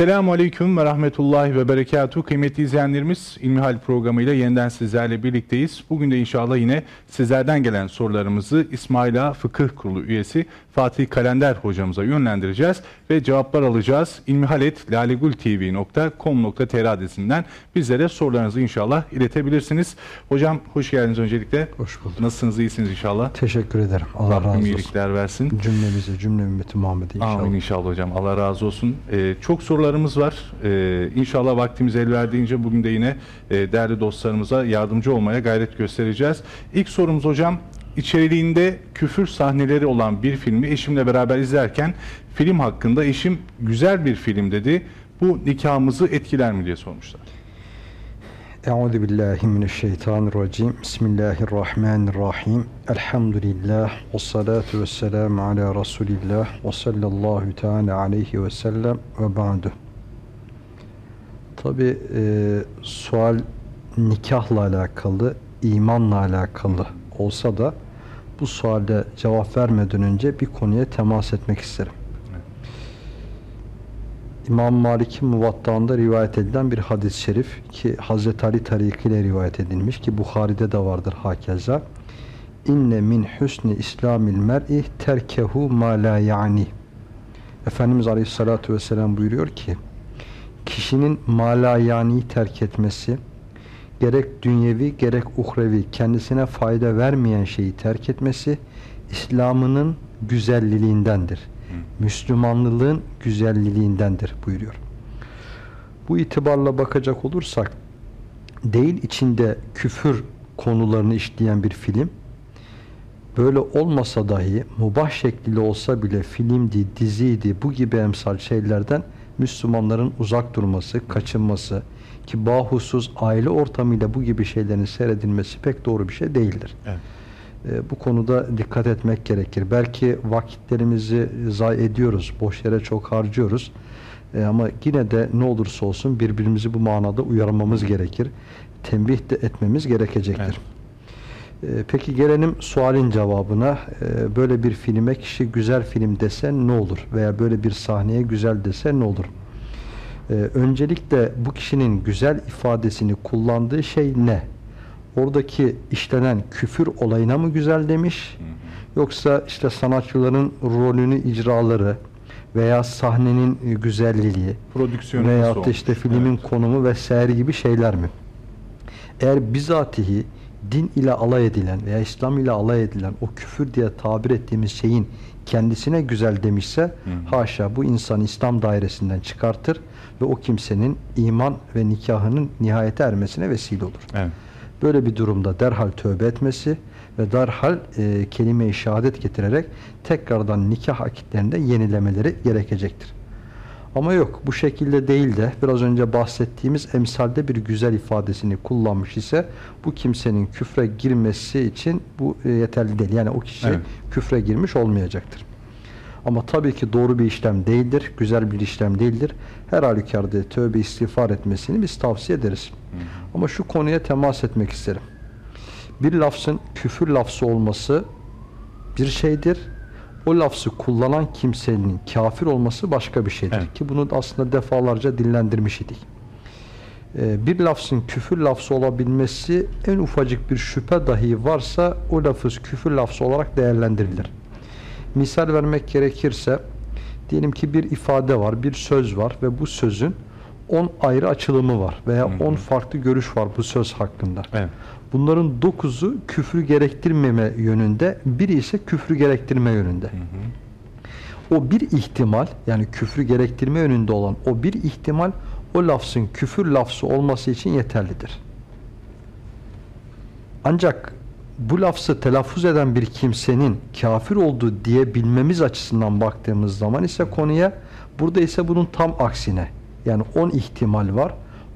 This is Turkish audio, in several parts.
Esselamu Aleyküm ve Rahmetullahi ve Berekatuhu. Kıymetli izleyenlerimiz İlmihal programıyla yeniden sizlerle birlikteyiz. Bugün de inşallah yine sizlerden gelen sorularımızı İsmaila Fıkıh Kurulu üyesi Fatih Kalender hocamıza yönlendireceğiz ve cevaplar alacağız. ilmihaletlalegultv.com.tr adresinden bizlere sorularınızı inşallah iletebilirsiniz. Hocam hoş geldiniz öncelikle. Hoş bulduk. Nasılsınız, iyisiniz inşallah? Teşekkür ederim. Allah Rabbim razı olsun. iyilikler versin. Cümlemize, cümle ümmeti Muhammed'e inşallah. Amin inşallah hocam. Allah razı olsun. Ee, çok sorularımız var. Ee, inşallah vaktimiz el verdiğince bugün de yine e, değerli dostlarımıza yardımcı olmaya gayret göstereceğiz. İlk sorumuz hocam. İçeriğinde küfür sahneleri olan bir filmi eşimle beraber izlerken film hakkında eşim güzel bir film dedi. Bu nikahımızı etkiler mi diye sormuşlar. Euzu billahi mineşşeytanirracim. Bismillahirrahmanirrahim. Elhamdülillah ve salatu vesselam ala Resulillah ve sallallahu teala aleyhi ve sellem ve ba'du. Tabi e, sual nikahla alakalı, imanla alakalı olsa da bu suale cevap vermeden önce bir konuya temas etmek isterim. İmam Malik'in muvattağında rivayet edilen bir hadis-i şerif ki Hazreti Ali tarikiyle rivayet edilmiş ki Bukhari'de de vardır hakeza. İnne min husni islamil mer'i terkehu ma la yani. Efendimiz Aleyhisselatü Vesselam buyuruyor ki kişinin ma la yani'yi terk etmesi gerek dünyevi gerek uhrevi kendisine fayda vermeyen şeyi terk etmesi İslam'ının güzelliğindendir. Müslümanlığın güzelliğindendir buyuruyor. Bu itibarla bakacak olursak değil içinde küfür konularını işleyen bir film böyle olmasa dahi mubah şekliyle olsa bile filmdi, diziydi bu gibi emsal şeylerden Müslümanların uzak durması, kaçınması ki bahusuz aile ortamıyla bu gibi şeylerin seyredilmesi pek doğru bir şey değildir. Evet. E, bu konuda dikkat etmek gerekir. Belki vakitlerimizi zayi ediyoruz, boş yere çok harcıyoruz. E, ama yine de ne olursa olsun birbirimizi bu manada uyarmamız gerekir. Tembih de etmemiz gerekecektir. Evet. E, peki gelelim sualin cevabına. Böyle bir filme kişi güzel film dese ne olur? Veya böyle bir sahneye güzel dese ne olur? E, öncelikle bu kişinin güzel ifadesini kullandığı şey ne? oradaki işlenen küfür olayına mı güzel demiş? Yoksa işte sanatçıların rolünü icraları veya sahnenin güzelliği veya işte filmin evet. konumu vesaire gibi şeyler mi? Eğer bizatihi din ile alay edilen veya İslam ile alay edilen o küfür diye tabir ettiğimiz şeyin kendisine güzel demişse hı hı. haşa bu insanı İslam dairesinden çıkartır ve o kimsenin iman ve nikahının nihayete ermesine vesile olur. Evet. Böyle bir durumda derhal tövbe etmesi ve derhal e, kelime-i şehadet getirerek tekrardan nikah akitlerinde yenilemeleri gerekecektir. Ama yok bu şekilde değil de biraz önce bahsettiğimiz emsalde bir güzel ifadesini kullanmış ise bu kimsenin küfre girmesi için bu e, yeterli değil. Yani o kişi evet. küfre girmiş olmayacaktır. Ama tabii ki doğru bir işlem değildir, güzel bir işlem değildir. Her halükarda tövbe istiğfar etmesini biz tavsiye ederiz. Hı. Ama şu konuya temas etmek isterim. Bir lafzın küfür lafzı olması bir şeydir. O lafzı kullanan kimsenin kafir olması başka bir şeydir. Evet. Ki bunu aslında defalarca dillendirmiş idik. Ee, bir lafzın küfür lafzı olabilmesi en ufacık bir şüphe dahi varsa o lafız küfür lafzı olarak değerlendirilir. Misal vermek gerekirse diyelim ki bir ifade var, bir söz var ve bu sözün 10 ayrı açılımı var veya 10 farklı görüş var bu söz hakkında. Evet. Bunların 9'u küfrü gerektirmeme yönünde, biri ise küfrü gerektirme yönünde. Hı hı. O bir ihtimal yani küfrü gerektirme yönünde olan o bir ihtimal o lafzın küfür lafzı olması için yeterlidir. Ancak bu lafzı telaffuz eden bir kimsenin kafir olduğu diyebilmemiz açısından baktığımız zaman ise konuya burada ise bunun tam aksine yani 10 ihtimal var.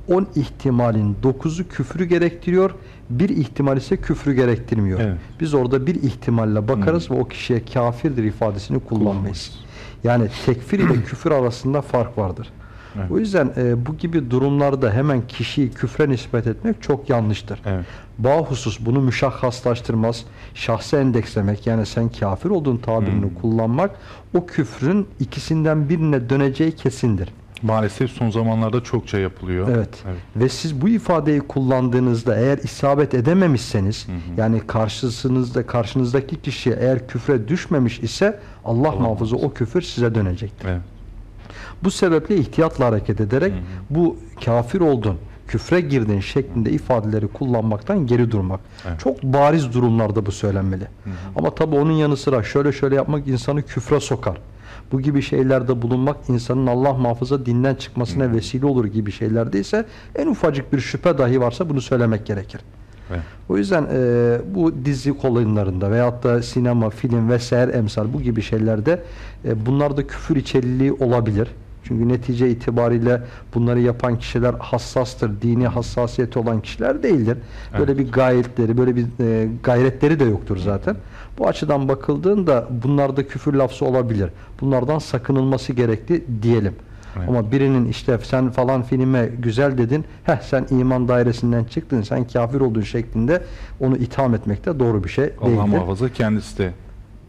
10 ihtimalin 9'u küfrü gerektiriyor. Bir ihtimal ise küfrü gerektirmiyor. Evet. Biz orada bir ihtimalle bakarız ve o kişiye kafirdir ifadesini kullanmayız. Yani tekfir ile küfür arasında fark vardır. Evet. O yüzden e, bu gibi durumlarda hemen kişiyi küfre nispet etmek çok yanlıştır. Evet. Bahusus bunu müşahhaslaştırmaz. Şahsı endekslemek yani sen kafir olduğun tabirini Hmm. kullanmak o küfrün ikisinden birine döneceği kesindir. Maalesef son zamanlarda çokça yapılıyor. Evet. Ve siz bu ifadeyi kullandığınızda eğer isabet edememişseniz yani karşısınızda karşınızdaki kişi eğer küfre düşmemiş ise Allah, Allah muhafaza o küfür size dönecektir. Evet. Bu sebeple ihtiyatla hareket ederek bu kafir oldun, küfre girdin şeklinde ifadeleri kullanmaktan geri durmak. Evet. Çok bariz durumlarda bu söylenmeli. Ama tabii onun yanı sıra şöyle şöyle yapmak insanı küfre sokar. Bu gibi şeylerde bulunmak insanın Allah muhafaza dinden çıkmasına vesile olur gibi şeylerde ise en ufacık bir şüphe dahi varsa bunu söylemek gerekir. Evet. O yüzden e, bu dizi kolaylarında veyahut da sinema, film vesaire emsal bu gibi şeylerde e, bunlarda küfür içeriliği olabilir. Çünkü netice itibariyle bunları yapan kişiler hassastır, dini hassasiyeti olan kişiler değildir. Böyle bir gayretleri, böyle bir e, gayretleri de yoktur zaten. Bu açıdan bakıldığında bunlarda küfür lafzı olabilir. Bunlardan sakınılması gerekli diyelim. Evet. Ama birinin işte sen falan filme güzel dedin, heh sen iman dairesinden çıktın, sen kafir oldun şeklinde onu itham etmek de doğru bir şey Allah değildir. muhafaza kendisi de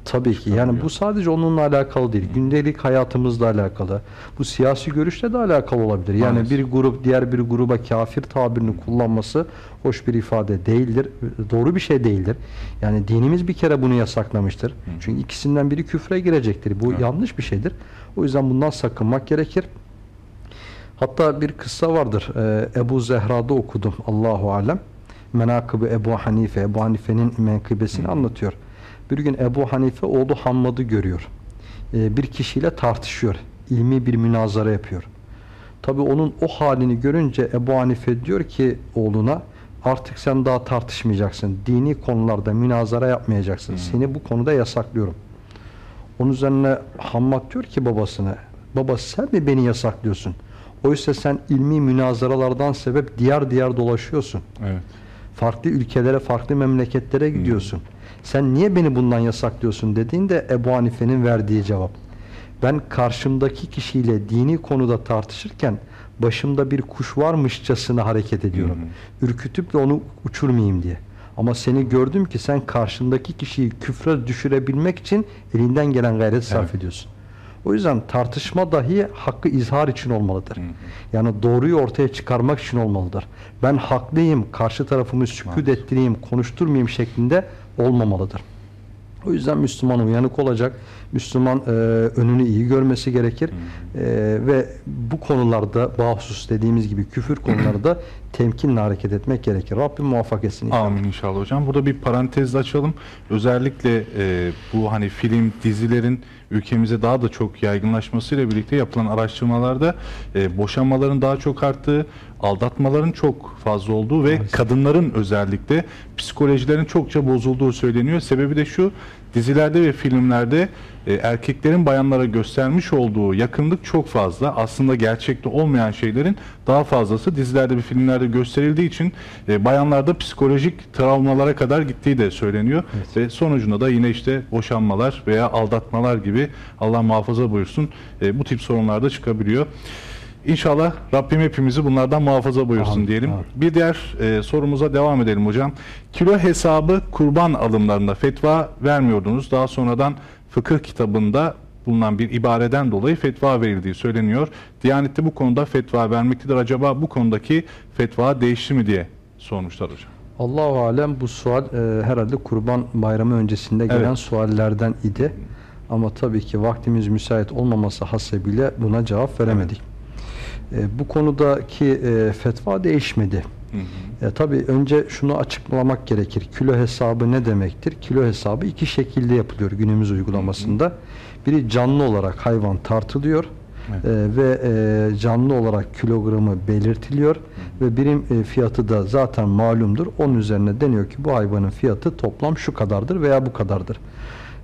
Tabii ki. Yani bu sadece onunla alakalı değil. Gündelik hayatımızla alakalı. Bu siyasi görüşle de alakalı olabilir. Yani Maalesef. bir grup diğer bir gruba kafir tabirini kullanması hoş bir ifade değildir. Doğru bir şey değildir. Yani dinimiz bir kere bunu yasaklamıştır. Çünkü ikisinden biri küfre girecektir. Bu Evet. yanlış bir şeydir. O yüzden bundan sakınmak gerekir. Hatta bir kıssa vardır. Ee, Ebu Zehra'da okudum. Allahu alem. Menakıbı Ebu Hanife. Ebu Hanife'nin menkıbesini anlatıyor. Bir gün Ebu Hanife oğlu Hammad'ı görüyor. Ee, bir kişiyle tartışıyor. İlmi bir münazara yapıyor. Tabi onun o halini görünce Ebu Hanife diyor ki oğluna artık sen daha tartışmayacaksın. Dini konularda münazara yapmayacaksın. Seni bu konuda yasaklıyorum. Onun üzerine Hammad diyor ki babasına baba sen mi beni yasaklıyorsun? Oysa sen ilmi münazaralardan sebep diyar diyar dolaşıyorsun. evet. Farklı ülkelere, farklı memleketlere gidiyorsun. Sen niye beni bundan yasaklıyorsun dediğinde Ebu Hanife'nin verdiği cevap. Ben karşımdaki kişiyle dini konuda tartışırken başımda bir kuş varmışçasına hareket ediyorum. Ürkütüp de onu uçurmayayım diye. Ama seni gördüm ki sen karşındaki kişiyi küfre düşürebilmek için elinden gelen gayreti sarf Evet. ediyorsun. O yüzden tartışma dahi hakkı izhar için olmalıdır. Yani doğruyu ortaya çıkarmak için olmalıdır. Ben haklıyım, karşı tarafımı sükut ettireyim, konuşturmayayım şeklinde olmamalıdır. O yüzden Müslüman uyanık olacak. Müslüman e, önünü iyi görmesi gerekir. E, ve bu konularda bahsus dediğimiz gibi küfür konularda temkinle hareket etmek gerekir. Rabbim muvaffak etsin. inşallah. Amin inşallah hocam. Burada bir parantez açalım. Özellikle e, bu hani film, dizilerin ülkemize daha da çok yaygınlaşmasıyla birlikte yapılan araştırmalarda e, boşanmaların daha çok arttığı, aldatmaların çok fazla olduğu ve kadınların özellikle psikolojilerin çokça bozulduğu söyleniyor. Sebebi de şu, dizilerde ve filmlerde e, erkeklerin bayanlara göstermiş olduğu yakınlık çok fazla. Aslında gerçekte olmayan şeylerin daha fazlası dizilerde ve filmlerde gösterildiği için e, bayanlarda psikolojik travmalara kadar gittiği de söyleniyor. Ve sonucunda da yine işte boşanmalar veya aldatmalar gibi Allah muhafaza buyursun e, bu tip sorunlar da çıkabiliyor. İnşallah Rabbim hepimizi bunlardan muhafaza buyursun Amin, diyelim. amin. Bir diğer e, sorumuza devam edelim hocam. Kilo hesabı kurban alımlarında fetva vermiyordunuz. Daha sonradan fıkıh kitabında bulunan bir ibareden dolayı fetva verildiği söyleniyor. Diyanet'te bu konuda fetva vermektedir. Acaba bu konudaki fetva değişti mi diye sormuşlar hocam. Allahu alem bu sual e, herhalde Kurban Bayramı öncesinde gelen Evet. suallerden idi. Ama tabii ki vaktimiz müsait olmaması hasebiyle buna cevap veremedik. E, bu konudaki e, fetva değişmedi. E, tabii önce şunu açıklamak gerekir. Kilo hesabı ne demektir? Kilo hesabı iki şekilde yapılıyor günümüz uygulamasında. Biri canlı olarak hayvan tartılıyor. Evet. E, ve e, canlı olarak kilogramı belirtiliyor ve birim e, fiyatı da zaten malumdur. Onun üzerine deniyor ki bu hayvanın fiyatı toplam şu kadardır veya bu kadardır.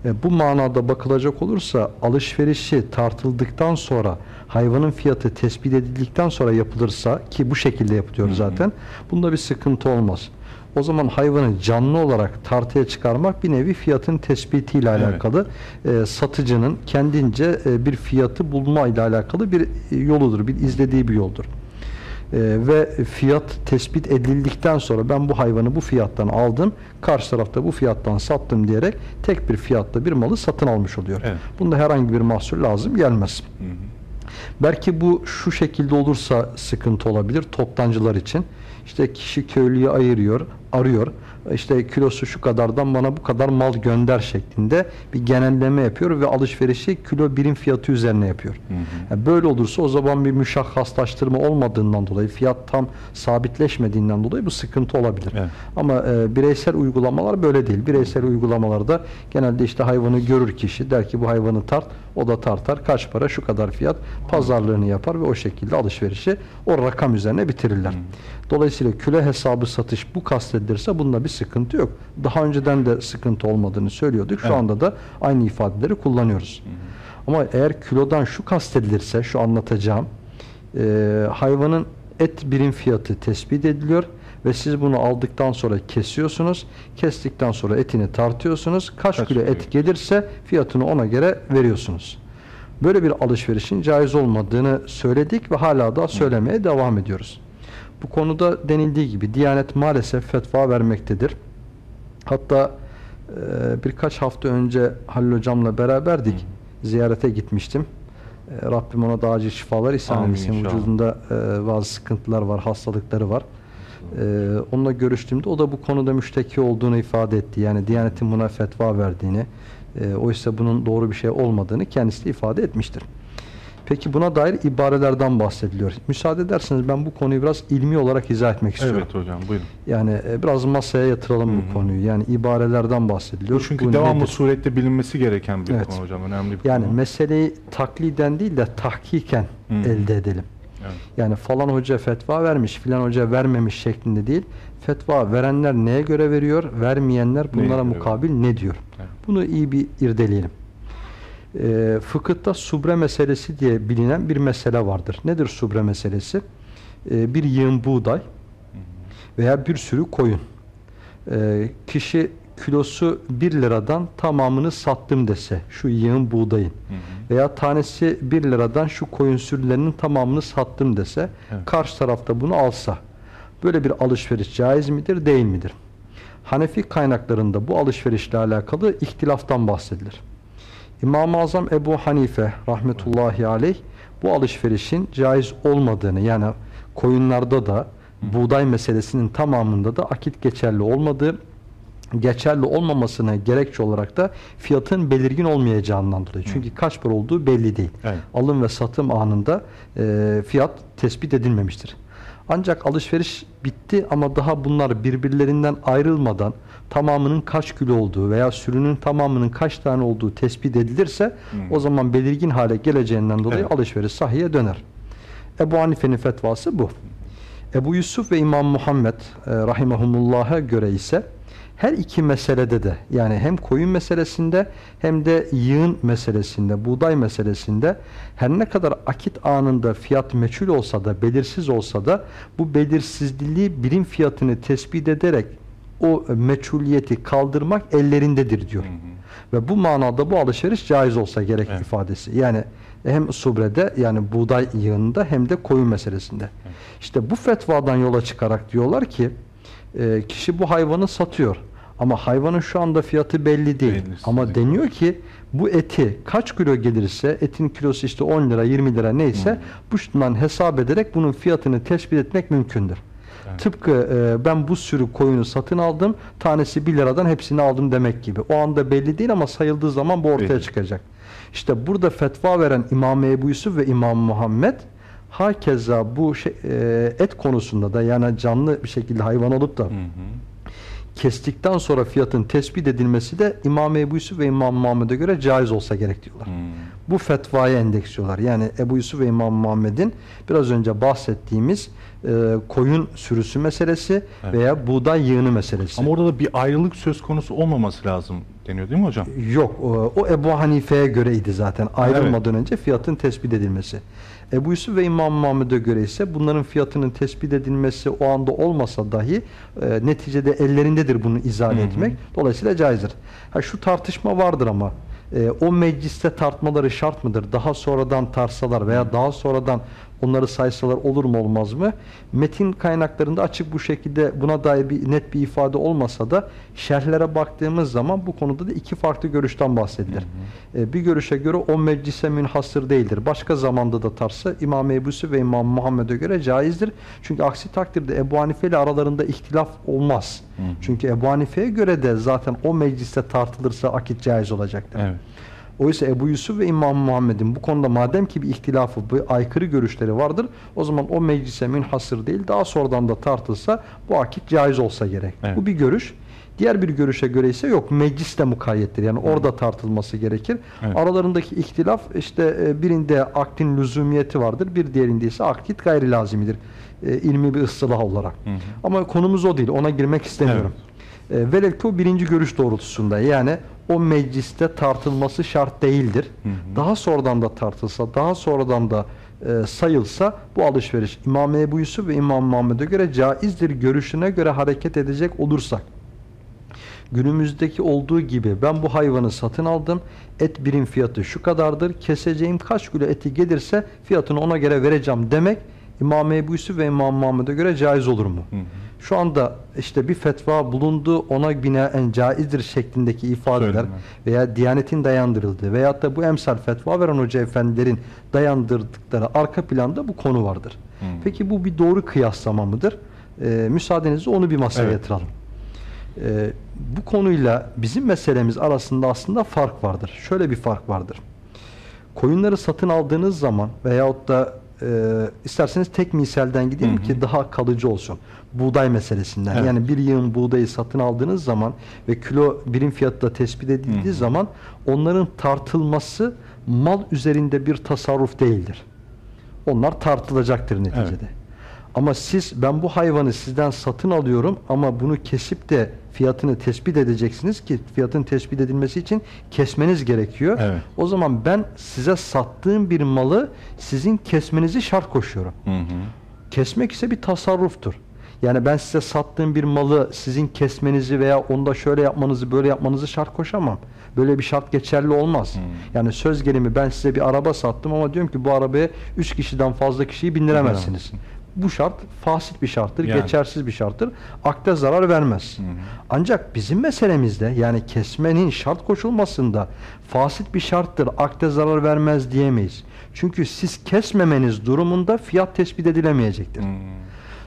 E, bu manada bakılacak olursa alışverişi tartıldıktan sonra hayvanın fiyatı tespit edildikten sonra yapılırsa ki bu şekilde yapılıyor zaten bunda bir sıkıntı olmaz. O zaman hayvanı canlı olarak tartıya çıkarmak bir nevi fiyatın tespitiyle Evet. alakalı e, satıcının kendince e, bir fiyatı bulma ile alakalı bir e, yoludur, bir izlediği bir yoldur. E, ve fiyat tespit edildikten sonra ben bu hayvanı bu fiyattan aldım, karşı tarafta bu fiyattan sattım diyerek tek bir fiyatta bir malı satın almış oluyor. Evet. Bunda herhangi bir mahsur lazım gelmez. Hı hı. Belki bu şu şekilde olursa sıkıntı olabilir toptancılar için. İşte kişi köylüyü ayırıyor, arıyor. İşte kilosu şu kadardan bana bu kadar mal gönder şeklinde bir genelleme yapıyor ve alışverişi kilo birim fiyatı üzerine yapıyor. Hı hı. Yani böyle olursa o zaman bir müşahhaslaştırma olmadığından dolayı, fiyat tam sabitleşmediğinden dolayı bu sıkıntı olabilir. Evet. Ama e, bireysel uygulamalar böyle değil. Bireysel uygulamalarda genelde işte hayvanı görür kişi der ki bu hayvanı tart, o da tartar. Kaç para şu kadar fiyat pazarlığını yapar ve o şekilde alışverişi o rakam üzerine bitirirler. Dolayısıyla küle hesabı satış bu kastedilirse bunda bir sıkıntı yok. Daha önceden de sıkıntı olmadığını söylüyorduk. Şu Evet. anda da aynı ifadeleri kullanıyoruz. Ama eğer kilodan şu kastedilirse şu anlatacağım e, hayvanın et birim fiyatı tespit ediliyor ve siz bunu aldıktan sonra kesiyorsunuz. Kestikten sonra etini tartıyorsunuz. Kaç, Kaç kilo kilo? et gelirse fiyatını ona göre veriyorsunuz. Böyle bir alışverişin caiz olmadığını söyledik ve hala da söylemeye devam ediyoruz. Bu konuda denildiği gibi Diyanet maalesef fetva vermektedir. Hatta e, birkaç hafta önce Halil Hocam'la beraberdik. Ziyarete gitmiştim. E, Rabbim ona da acil şifalar ihsan etsin. Vücudunda e, bazı sıkıntılar var, hastalıkları var. E, onunla görüştüğümde o da bu konuda müşteki olduğunu ifade etti. Yani Diyanet'in buna fetva verdiğini, e, oysa bunun doğru bir şey olmadığını kendisi de ifade etmiştir. Peki buna dair ibarelerden bahsediliyor. Müsaade ederseniz ben bu konuyu biraz ilmi olarak izah etmek istiyorum. Evet hocam buyurun. Yani e, biraz masaya yatıralım Hı bu hı. konuyu. Yani ibarelerden bahsediliyor. Bu çünkü Bu devamlı nedir? surette bilinmesi gereken bir Evet. konu hocam. Önemli bir Yani konu. meseleyi takliden değil de tahkiken Hı hı. elde edelim. Evet. Yani falan hoca fetva vermiş, filan hoca vermemiş şeklinde değil. Fetva verenler neye göre veriyor, vermeyenler Neye bunlara göre mukabil ne diyor? Evet. Bunu iyi bir irdeleyelim. Ee, fıkıhta subre meselesi diye bilinen bir mesele vardır. Nedir subre meselesi? Ee, bir yığın buğday veya bir sürü koyun. Ee, kişi kilosu 1 liradan tamamını sattım dese şu yığın buğdayın Hı hı. veya tanesi 1 liradan şu koyun sürülerinin tamamını sattım dese Evet. karşı tarafta bunu alsa böyle bir alışveriş caiz midir değil midir? Hanefi kaynaklarında bu alışverişle alakalı ihtilaftan bahsedilir. İmam-ı Azam Ebu Hanife rahmetullahi aleyh bu alışverişin caiz olmadığını yani koyunlarda da buğday meselesinin tamamında da akit geçerli olmadığı geçerli olmamasına gerekçe olarak da fiyatın belirgin olmayacağından dolayı. Çünkü kaç para olduğu belli değil. Evet. Alım ve satım anında e, fiyat tespit edilmemiştir. Ancak alışveriş bitti ama daha bunlar birbirlerinden ayrılmadan tamamının kaç kilo olduğu veya sürünün tamamının kaç tane olduğu tespit edilirse o zaman belirgin hale geleceğinden dolayı Evet. alışveriş sahiye döner. Ebu Hanife'nin fetvası bu. Ebu Yusuf ve İmam Muhammed e, rahimahumullah'a göre ise her iki meselede de yani hem koyun meselesinde hem de yığın meselesinde, buğday meselesinde her ne kadar akit anında fiyat meçhul olsa da, belirsiz olsa da bu belirsizliği birim fiyatını tespit ederek o meçhuliyeti kaldırmak ellerindedir diyor. Ve bu manada bu alışveriş caiz olsa gerek Evet. ifadesi. Yani hem subrede yani buğday yığınında hem de koyun meselesinde. İşte bu fetvadan yola çıkarak diyorlar ki e, kişi bu hayvanı satıyor. Ama hayvanın şu anda fiyatı belli değil. Belirsiz Ama değil. deniyor ki bu eti kaç kilo gelirse etin kilosu işte 10 lira 20 lira neyse bu şundan hesap ederek bunun fiyatını tespit etmek mümkündür. Tıpkı e, ben bu sürü koyunu satın aldım tanesi 1 liradan hepsini aldım demek gibi. O anda belli değil ama sayıldığı zaman bu ortaya Belli. çıkacak. İşte burada fetva veren İmam Ebu Yusuf ve İmam Muhammed hakeza bu şey, e, et konusunda da yani canlı bir şekilde hayvan olup da Hı hı. Kestikten sonra fiyatın tespit edilmesi de İmam Ebu Yusuf ve İmam Muhammed'e göre caiz olsa gerek diyorlar. Hı. bu fetvaya endeksliyorlar. Yani Ebu Yusuf ve İmam Muhammed'in biraz önce bahsettiğimiz e, koyun sürüsü meselesi Evet. veya buğday yığını meselesi. Ama orada da bir ayrılık söz konusu olmaması lazım deniyor değil mi hocam? Yok, o, o Ebu Hanife'ye göreydi zaten. Ayrılmadan önce fiyatın tespit edilmesi. Ebu Yusuf ve İmam Muhammed'e göre ise bunların fiyatının tespit edilmesi o anda olmasa dahi e, neticede ellerindedir bunu izah etmek. Dolayısıyla caizdir. Ha, şu tartışma vardır ama e, o mecliste tartmaları şart mıdır? Daha sonradan tarsalar veya daha sonradan onları saysalar olur mu olmaz mı? Metin kaynaklarında açık bu şekilde buna dair bir net bir ifade olmasa da şerhlere baktığımız zaman bu konuda da iki farklı görüşten bahsedilir. E, bir görüşe göre o meclise münhasır değildir. Başka zamanda da tarsa İmam Ebu Yusuf ve İmam Muhammed'e göre caizdir. Çünkü aksi takdirde Ebu Hanife ile aralarında ihtilaf olmaz. Hı hı. Çünkü Ebu Hanife'ye göre de zaten o mecliste tartılırsa akit caiz olacaktır. Evet. Oysa Ebu Yusuf ve İmam Muhammed'in bu konuda madem ki bir ihtilafı, bir aykırı görüşleri vardır, o zaman o meclise münhasır değil, daha sonradan da tartılsa bu akit caiz olsa gerek. Evet. Bu bir görüş. Diğer bir görüşe göre ise yok, meclis de mukayyettir. Yani orada tartılması gerekir. Evet. Aralarındaki ihtilaf işte e, birinde aktin lüzumiyeti vardır, bir diğerinde ise akit gayri lazimidir. E, ilmi bir ıstılah olarak. Hı hı. Ama konumuz o değil, ona girmek istemiyorum. E, velev ki o birinci görüş doğrultusunda yani o mecliste tartılması şart değildir. Hı hı. Daha sonradan da tartılsa, daha sonradan da e, sayılsa bu alışveriş İmam Ebu Yusuf ve İmam Muhammed'e göre caizdir görüşüne göre hareket edecek olursak günümüzdeki olduğu gibi ben bu hayvanı satın aldım. Et birim fiyatı şu kadardır. Keseceğim kaç kilo eti gelirse fiyatını ona göre vereceğim demek İmam Ebu Yusuf ve İmam Muhammed'e göre caiz olur mu? Hı hı. Şu anda işte bir fetva bulundu ona binaen caizdir şeklindeki ifadeler Söyleme. veya Diyanetin dayandırıldığı veyahut da bu emsal fetva veren hoca efendilerin dayandırdıkları arka planda bu konu vardır. Hı. Peki bu bir doğru kıyaslama mıdır? Ee, müsaadenizle onu bir masaya Evet. yatıralım. Ee, bu konuyla bizim meselemiz arasında aslında fark vardır. Şöyle bir fark vardır. Koyunları satın aldığınız zaman veyahut da e, isterseniz tek misalden gidelim Hı hı. ki daha kalıcı olsun. Buğday meselesinden. Evet. Yani bir yığın buğdayı satın aldığınız zaman ve kilo birim fiyatı da tespit edildiği Hı hı. zaman onların tartılması mal üzerinde bir tasarruf değildir. Onlar tartılacaktır neticede. Evet. Ama siz ben bu hayvanı sizden satın alıyorum ama bunu kesip de fiyatını tespit edeceksiniz ki fiyatın tespit edilmesi için kesmeniz gerekiyor. Evet. O zaman ben size sattığım bir malı sizin kesmenizi şart koşuyorum. Hı hı. Kesmek ise bir tasarruftur. Yani ben size sattığım bir malı sizin kesmenizi veya onda şöyle yapmanızı böyle yapmanızı şart koşamam. Böyle bir şart geçerli olmaz. Hmm. Yani söz gelimi ben size bir araba sattım ama diyorum ki bu arabaya 3 kişiden fazla kişiyi bindiremezsiniz. Bu şart fasit bir şarttır, Yani. geçersiz bir şarttır. Akde zarar vermez. Hı hı. Ancak bizim meselemizde yani kesmenin şart koşulmasında fasit bir şarttır, akde zarar vermez diyemeyiz. Çünkü siz kesmemeniz durumunda fiyat tespit edilemeyecektir. Hı.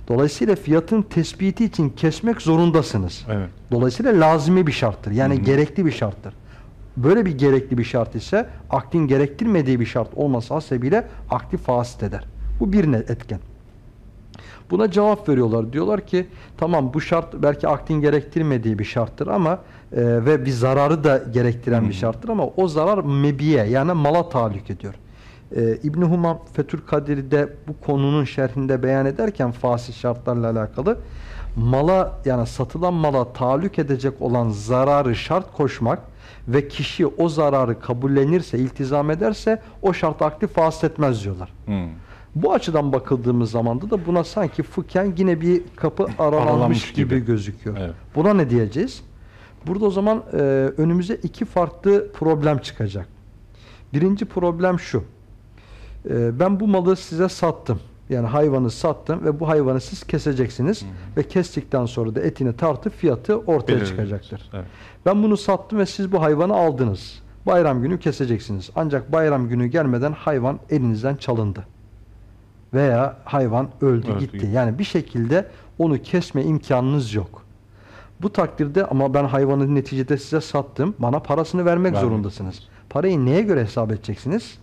Dolayısıyla fiyatın tespiti için kesmek zorundasınız. Evet. Dolayısıyla lazimi bir şarttır. Yani Hı hı. gerekli bir şarttır. Böyle bir gerekli bir şart ise akdin gerektirmediği bir şart olması hasebiyle akdi fasit eder. Bu bir etken. Buna cevap veriyorlar. Diyorlar ki tamam bu şart belki akdin gerektirmediği bir şarttır ama e, ve bir zararı da gerektiren Hı bir şarttır ama o zarar mebiye yani mala tahallük ediyor. E, İbn Humam Fethül Kadir'de bu konunun şerhinde beyan ederken fasit şartlarla alakalı mala yani satılan mala tahallük edecek olan zararı şart koşmak ve kişi o zararı kabullenirse, iltizam ederse o şart akdi fasit etmez diyorlar. Hı. Bu açıdan bakıldığımız zaman da buna sanki fıkhen yine bir kapı aralanmış Aralanmış gibi, gibi. gözüküyor. Evet. Buna ne diyeceğiz? Burada o zaman e, önümüze iki farklı problem çıkacak. Birinci problem şu. E, ben bu malı size sattım. Yani hayvanı sattım ve bu hayvanı siz keseceksiniz Hı hı. ve kestikten sonra da etini tartıp fiyatı ortaya Belirleyeceğiz. çıkacaktır. Evet. Ben bunu sattım ve siz bu hayvanı aldınız. Bayram günü keseceksiniz. Ancak bayram günü gelmeden hayvan elinizden çalındı. Veya hayvan öldü, Öldü, gitti. Yani bir şekilde onu kesme imkanınız yok. Bu takdirde ama ben hayvanı neticede size sattım. Bana parasını vermek Vermek zorundasınız. Parayı neye göre hesap edeceksiniz?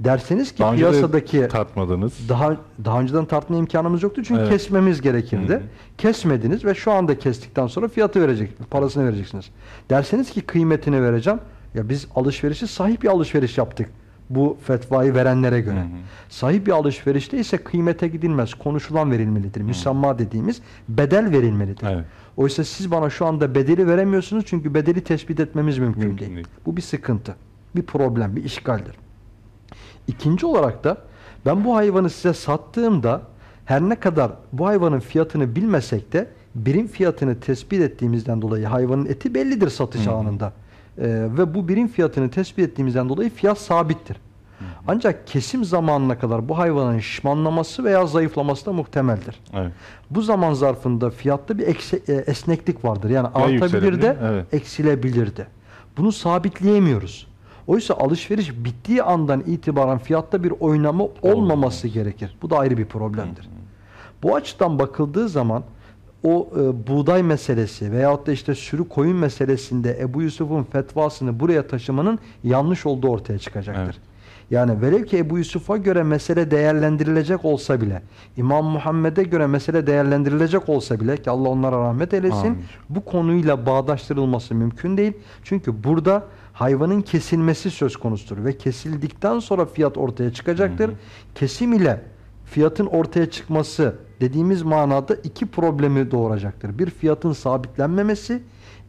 Derseniz ki Daha piyasadaki tartmadınız. daha daha önceden tartma imkanımız yoktu çünkü Evet. kesmemiz gerekirdi. Hı hı. Kesmediniz ve şu anda kestikten sonra fiyatı verecek, parasını vereceksiniz. Derseniz ki kıymetini vereceğim. Ya biz alışverişi sahih bir alışveriş yaptık. Bu fetvayı verenlere göre. Hı hı. Sahih bir alışverişte ise kıymete gidilmez. Konuşulan verilmelidir. Müsamma dediğimiz bedel verilmelidir. Evet. Oysa siz bana şu anda bedeli veremiyorsunuz çünkü bedeli tespit etmemiz mümkün, Mümkün değil. değil. Bu bir sıkıntı, bir problem, bir işgaldir. İkinci olarak da ben bu hayvanı size sattığımda her ne kadar bu hayvanın fiyatını bilmesek de birim fiyatını tespit ettiğimizden dolayı hayvanın eti bellidir satış anında. Ee, ve bu birim fiyatını tespit ettiğimizden dolayı fiyat sabittir. Ancak kesim zamanına kadar bu hayvanın şişmanlaması veya zayıflaması da muhtemeldir. Evet. Bu zaman zarfında fiyatta bir ekse- e, esneklik vardır. Yani Ya artabilir de evet. eksilebilir de. Bunu sabitleyemiyoruz. Oysa alışveriş bittiği andan itibaren fiyatta bir oynama olmaması gerekir. Bu da ayrı bir problemdir. Bu açıdan bakıldığı zaman o e, buğday meselesi veyahut da işte sürü koyun meselesinde Ebu Yusuf'un fetvasını buraya taşımanın yanlış olduğu ortaya çıkacaktır. Evet. Yani velev ki Ebu Yusuf'a göre mesele değerlendirilecek olsa bile, İmam Muhammed'e göre mesele değerlendirilecek olsa bile ki Allah onlara rahmet eylesin, Amin. bu konuyla bağdaştırılması mümkün değil. Çünkü burada hayvanın kesilmesi söz konusudur ve kesildikten sonra fiyat ortaya çıkacaktır. Kesim ile fiyatın ortaya çıkması dediğimiz manada iki problemi doğuracaktır. Bir fiyatın sabitlenmemesi,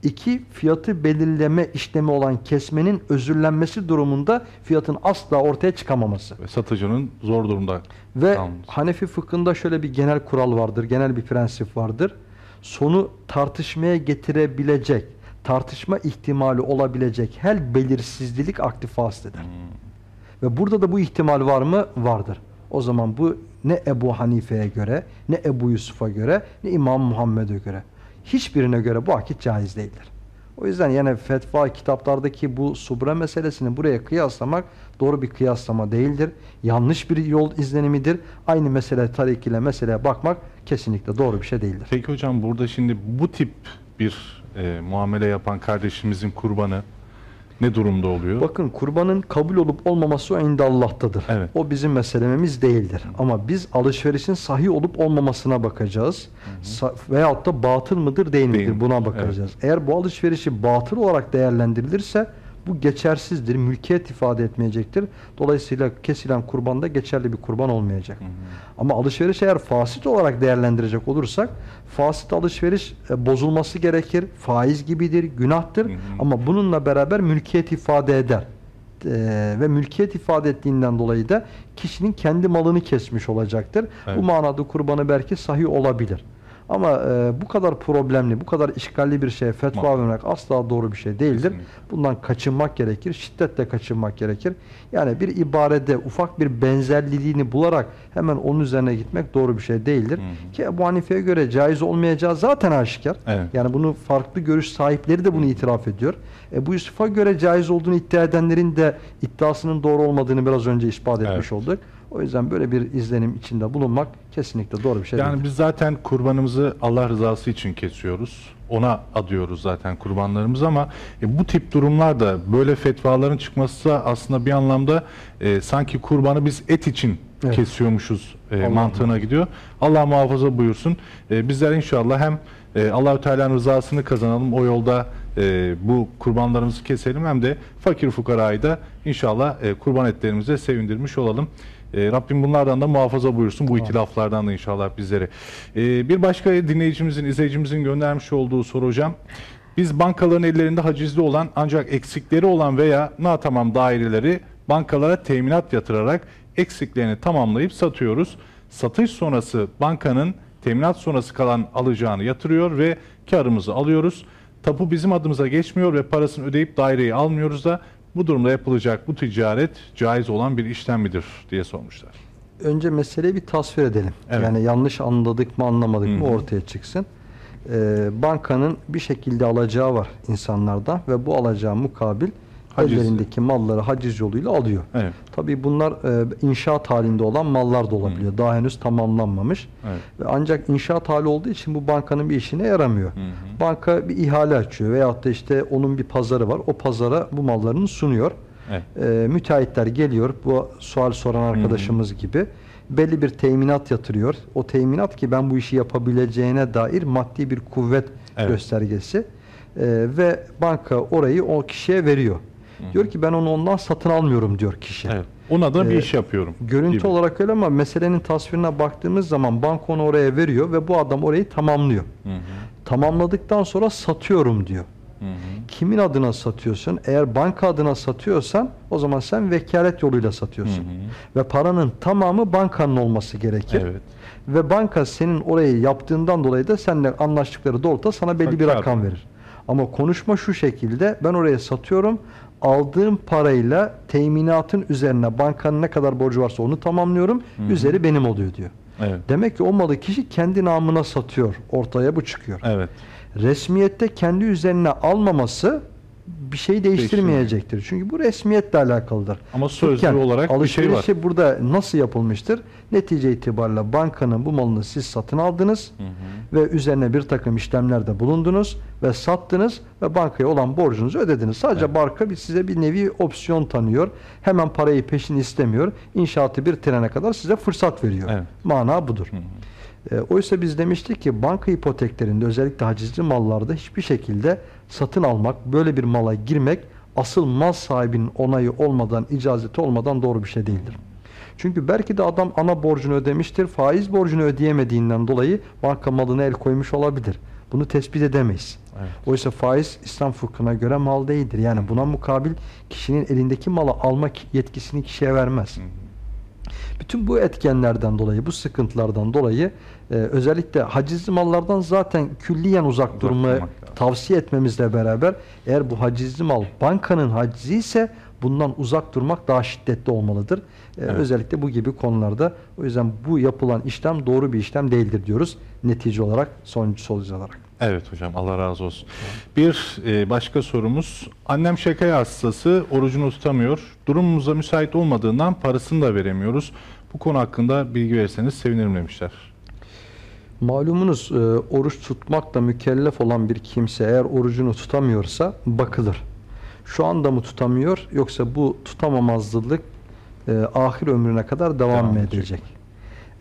iki fiyatı belirleme işlemi olan kesmenin özürlenmesi durumunda fiyatın asla ortaya çıkamaması. Ve satıcının zor durumda Ve kalması. Hanefi fıkhında şöyle bir genel kural vardır, genel bir prensip vardır. Sonu tartışmaya getirebilecek, tartışma ihtimali olabilecek her belirsizlik aktif fasıl eder. Ve burada da bu ihtimal var mı? Vardır. O zaman bu ne Ebu Hanife'ye göre, ne Ebu Yusuf'a göre, ne İmam Muhammed'e göre. Hiçbirine göre bu akit caiz değildir. O yüzden yani fetva kitaplardaki bu subra meselesini buraya kıyaslamak doğru bir kıyaslama değildir. Yanlış bir yol izlenimidir. Aynı mesele tarik ile meseleye bakmak kesinlikle doğru bir şey değildir. Peki hocam burada şimdi bu tip bir e, muamele yapan kardeşimizin kurbanı ne durumda oluyor? Bakın kurbanın kabul olup olmaması o Allah'tadır. Evet. O bizim meselemiz değildir. Ama biz alışverişin sahih olup olmamasına bakacağız. Sa- veyahut da batıl mıdır değil midir Değil mi? buna bakacağız. Eğer bu alışverişi batıl olarak değerlendirilirse bu geçersizdir, mülkiyet ifade etmeyecektir. Dolayısıyla kesilen kurban da geçerli bir kurban olmayacak. Ama alışveriş eğer fasit olarak değerlendirecek olursak fasit alışveriş e, bozulması gerekir. Faiz gibidir, günahtır. Hı hı. Ama bununla beraber mülkiyet ifade eder. Ee, ve mülkiyet ifade ettiğinden dolayı da kişinin kendi malını kesmiş olacaktır. Evet. Bu manada kurbanı belki sahih olabilir. Ama e, bu kadar problemli, bu kadar işgalli bir şeye fetva Muhakkak. vermek asla doğru bir şey değildir. Kesinlikle. Bundan kaçınmak gerekir, şiddetle kaçınmak gerekir. Yani bir ibarede ufak bir benzerliliğini bularak hemen onun üzerine gitmek doğru bir şey değildir. Hı hı. Ki Ebu Hanife'ye göre caiz olmayacağı zaten aşikar. Evet. Yani bunu farklı görüş sahipleri de bunu itiraf ediyor. Ebu Yusuf'a göre caiz olduğunu iddia edenlerin de iddiasının doğru olmadığını biraz önce ispat etmiş Evet. olduk. O yüzden böyle bir izlenim içinde bulunmak kesinlikle doğru bir şey Yani değildir. biz zaten kurbanımızı Allah rızası için kesiyoruz. Ona adıyoruz zaten kurbanlarımızı ama e, bu tip durumlarda böyle fetvaların çıkması da aslında bir anlamda e, sanki kurbanı biz et için Evet. kesiyormuşuz e, mantığına gidiyor. Allah muhafaza buyursun. E, bizler inşallah hem e, Allahü Teala'nın rızasını kazanalım o yolda e, bu kurbanlarımızı keselim hem de fakir fukarayı da inşallah e, kurban etlerimize sevindirmiş olalım. E, Rabbim bunlardan da muhafaza buyursun. Bu itilaflardan da inşallah bizleri. E, bir başka dinleyicimizin, izleyicimizin göndermiş olduğu soru hocam. Biz bankaların ellerinde hacizli olan ancak eksikleri olan veya natamam daireleri bankalara teminat yatırarak eksiklerini tamamlayıp satıyoruz. Satış sonrası bankanın teminat sonrası kalan alacağını yatırıyor ve karımızı alıyoruz. Tapu bizim adımıza geçmiyor ve parasını ödeyip daireyi almıyoruz da bu durumda yapılacak bu ticaret caiz olan bir işlem midir diye sormuşlar. Önce meseleyi bir tasvir edelim. Evet. Yani yanlış anladık mı anlamadık mı Hı hı. ortaya çıksın. Ee, bankanın bir şekilde alacağı var insanlardan ve bu alacağı mukabil Haciz. ellerindeki malları haciz yoluyla alıyor. Evet. Tabii bunlar e, inşaat halinde olan mallar da olabiliyor. Daha henüz tamamlanmamış. Evet. Ve ancak inşaat hali olduğu için bu bankanın bir işine yaramıyor. Banka bir ihale açıyor veyahut da işte onun bir pazarı var. O pazara bu mallarını sunuyor. Evet. E, müteahhitler geliyor. Bu sual soran arkadaşımız gibi belli bir teminat yatırıyor. O teminat ki ben bu işi yapabileceğine dair maddi bir kuvvet Evet. göstergesi. E, ve banka orayı o kişiye veriyor. Diyor ki ben onu ondan satın almıyorum diyor kişi. Evet. Ona da bir Ee, iş yapıyorum. Görüntü gibi. olarak öyle ama meselenin tasvirine baktığımız zaman banka onu oraya veriyor ve bu adam orayı tamamlıyor. Hı hı, Tamamladıktan sonra satıyorum diyor. hı hı. Kimin adına satıyorsun? Eğer banka adına satıyorsan o zaman sen vekalet yoluyla satıyorsun. Hı Ve paranın tamamı bankanın olması gerekir. Evet. Ve banka senin orayı yaptığından dolayı da seninle anlaştıkları doğrultuda sana belli bir Tabii. rakam verir. Ama konuşma şu şekilde ben oraya satıyorum. Aldığım parayla teminatın üzerine bankanın ne kadar borcu varsa onu tamamlıyorum. Üzeri benim oluyor diyor. Evet. Demek ki o malı kişi kendi namına satıyor. Ortaya bu çıkıyor. Evet. Resmiyette kendi üzerine almaması bir şey değiştirmeyecektir. Çünkü bu resmiyetle alakalıdır. Ama sözlü Tutukken olarak bir şey var. alışverişi burada nasıl yapılmıştır? Netice itibariyle bankanın bu malını siz satın aldınız Hı hı. ve üzerine bir takım işlemlerde bulundunuz ve sattınız ve bankaya olan borcunuzu ödediniz. Sadece Evet. banka bir size bir nevi opsiyon tanıyor. Hemen parayı peşin istemiyor. İnşaatı bitirene kadar size fırsat veriyor. Evet. Mana budur. Hı hı. E, oysa biz demiştik ki banka ipoteklerinde özellikle hacizli mallarda hiçbir şekilde satın almak, böyle bir mala girmek asıl mal sahibinin onayı olmadan, icazeti olmadan doğru bir şey değildir. Çünkü belki de adam ana borcunu ödemiştir, faiz borcunu ödeyemediğinden dolayı banka malına el koymuş olabilir. Bunu tespit edemeyiz. Evet. Oysa faiz İslam fıkhına göre mal değildir. Yani buna mukabil kişinin elindeki malı alma yetkisini kişiye vermez. Hı hı. Bütün bu etkenlerden dolayı, bu sıkıntılardan dolayı e, özellikle hacizli mallardan zaten külliyen uzak, durmayı tavsiye etmemizle beraber eğer bu hacizli mal bankanın hacizi ise bundan uzak durmak daha şiddetli olmalıdır. E, Evet. Özellikle bu gibi konularda. O yüzden bu yapılan işlem doğru bir işlem değildir diyoruz. Netice olarak, sonuç olarak. Evet hocam Allah razı olsun. Bir e, başka sorumuz. Annem şeker hastası orucunu tutamıyor. Durumumuza müsait olmadığından parasını da veremiyoruz. Bu konu hakkında bilgi verirseniz sevinirim demişler. Malumunuz e, oruç tutmakla mükellef olan bir kimse eğer orucunu tutamıyorsa bakılır. Şu anda mı tutamıyor yoksa bu tutamamazlılık e, ahir ömrüne kadar devam, Devam mı edecek. edecek?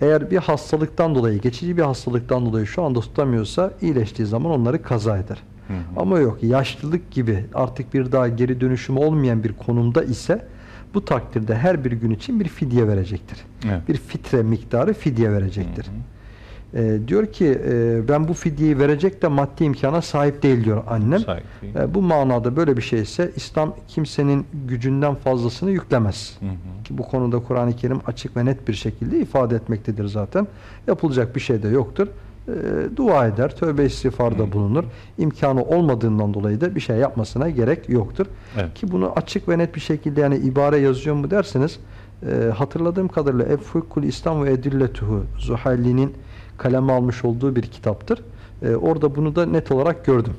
Eğer bir hastalıktan dolayı, geçici bir hastalıktan dolayı şu anda tutamıyorsa iyileştiği zaman onları kaza eder. Hı hı. Ama yok yaşlılık gibi artık bir daha geri dönüşüm olmayan bir konumda ise bu takdirde her bir gün için bir fidye verecektir. Evet. Bir fitre miktarı fidye verecektir. Hı hı. Ee, diyor ki e, ben bu fidyeyi verecek de maddi imkana sahip değil diyor annem. Sahip değil. E, bu manada böyle bir şeyse İslam kimsenin gücünden fazlasını yüklemez. Hı hı. Ki bu konuda Kur'an-ı Kerim açık ve net bir şekilde ifade etmektedir zaten. Yapılacak bir şey de yoktur. E, dua eder, tövbe istiğfarda Hı. bulunur. İmkanı olmadığından dolayı da bir şey yapmasına gerek yoktur. Evet. Ki bunu açık ve net bir şekilde yani ibare yazıyor mu derseniz e, hatırladığım kadarıyla Efukul İslam ve Edilletuhu Zuhalli'nin kaleme almış olduğu bir kitaptır. E, orada bunu da net olarak gördüm.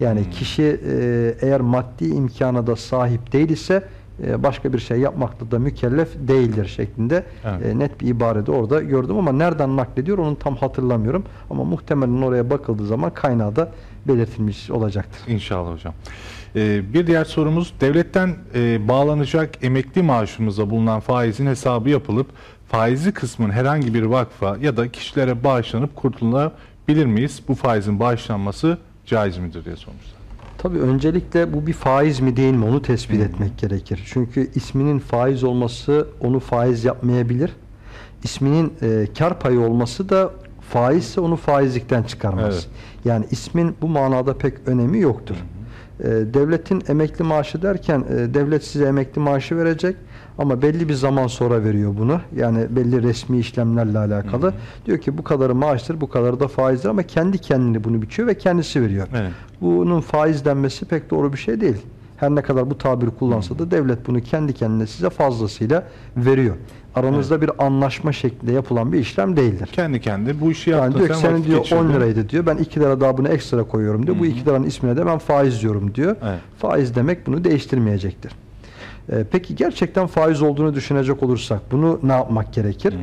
Yani Hmm. kişi e, eğer maddi imkana da sahip değil ise e, başka bir şey yapmakta da mükellef değildir şeklinde Evet. e, net bir ibare de orada gördüm ama nereden naklediyor onu tam hatırlamıyorum. Ama muhtemelen oraya bakıldığı zaman kaynağı da belirtilmiş olacaktır. İnşallah hocam. Ee, bir diğer sorumuz devletten e, bağlanacak emekli maaşımıza bulunan faizin hesabı yapılıp faizli kısmın herhangi bir vakfa ya da kişilere bağışlanıp kurtulabilir miyiz? Bu faizin bağışlanması caiz midir diye sormuşlar. Tabii öncelikle bu bir faiz mi değil mi onu tespit Hı. etmek gerekir. Çünkü isminin faiz olması onu faiz yapmayabilir. İsminin e, kar payı olması da faizse onu faizlikten çıkarmaz. Evet. Yani ismin bu manada pek önemi yoktur. E, devletin emekli maaşı derken e, devlet size emekli maaşı verecek ama belli bir zaman sonra veriyor bunu. Yani belli resmi işlemlerle alakalı. Diyor ki bu kadarı maaştır, bu kadarı da faizdir ama kendi kendini bunu biçiyor ve kendisi veriyor. Evet. Bunun faiz denmesi pek doğru bir şey değil. Her ne kadar bu tabiri kullansa da devlet bunu kendi kendine size fazlasıyla veriyor. Aranızda bir anlaşma şeklinde yapılan bir işlem değildir. Kendi kendine bu işi Yani yaptın diyor ki sen senin diyor geçirdin. 10 liraydı diyor. Ben 2 lira daha bunu ekstra koyuyorum diyor. Bu 2 liranın ismine de ben faiz diyorum diyor. Evet. Faiz demek bunu değiştirmeyecektir. Ee, peki gerçekten faiz olduğunu düşünecek olursak bunu ne yapmak gerekir?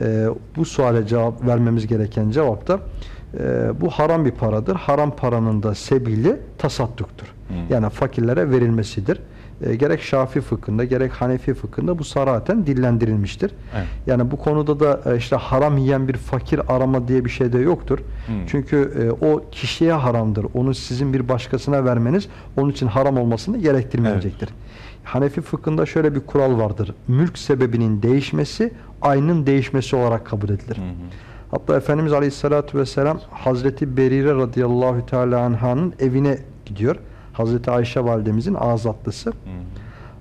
Ee, bu suale cevap vermemiz gereken cevap da e, bu haram bir paradır. Haram paranın da sebili tasadduktur. Yani fakirlere verilmesidir. E, gerek Şafi fıkhında gerek Hanefi fıkhında bu saraten dillendirilmiştir. Evet. Yani bu konuda da e, işte haram yiyen bir fakir arama diye bir şey de yoktur. Çünkü e, o kişiye haramdır. Onu sizin bir başkasına vermeniz onun için haram olmasını gerektirmeyecektir. Hanefi fıkhında şöyle bir kural vardır. Mülk sebebinin değişmesi aynın değişmesi olarak kabul edilir. Hatta Efendimiz Aleyhisselatü Vesselam Hazreti Berire radıyallahu teala anhanın evine gidiyor. Hazreti Ayşe validemizin azatlısı.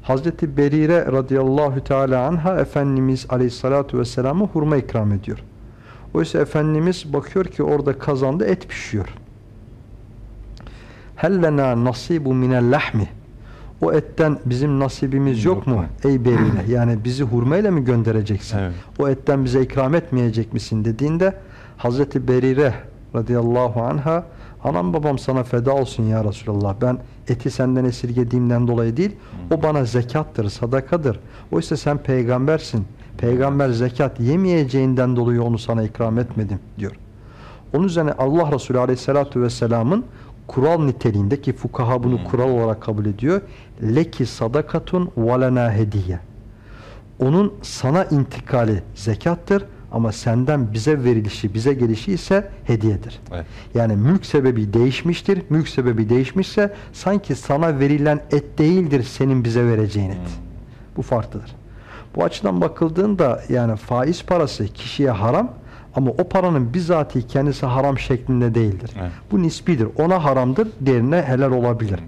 Hazreti Berire radıyallahu teala anha Efendimiz Aleyhisselatü Vesselam'a hurma ikram ediyor. Oysa Efendimiz bakıyor ki orada kazanda et pişiyor. Hellena nasibu minel lahmi o etten bizim nasibimiz yok, Yok. Mu? Ey Berire yani bizi hurmayla mı göndereceksin? Evet. O etten bize ikram etmeyecek misin dediğinde Hazreti Berire radıyallahu anha anam babam sana feda olsun ya Resulallah. Ben eti senden esirgediğimden dolayı değil o bana zekattır sadakadır. Oysa sen peygambersin. Peygamber zekat yemeyeceğinden dolayı onu sana ikram etmedim. diyor. Onun üzerine Allah Resulü aleyhissalatu vesselamın kural niteliğinde ki fukaha bunu kural olarak kabul ediyor leki sadakatun valena hediye onun sana intikali zekattır ama senden bize verilişi, bize gelişi ise hediyedir. Evet. Yani mülk sebebi değişmiştir. Mülk sebebi değişmişse sanki sana verilen et değildir senin bize vereceğin et. Bu farklıdır. Bu açıdan bakıldığında yani faiz parası kişiye haram ama o paranın bizatihi kendisi haram şeklinde değildir. Evet. Bu nisbidir. Ona haramdır, diğerine helal olabilir.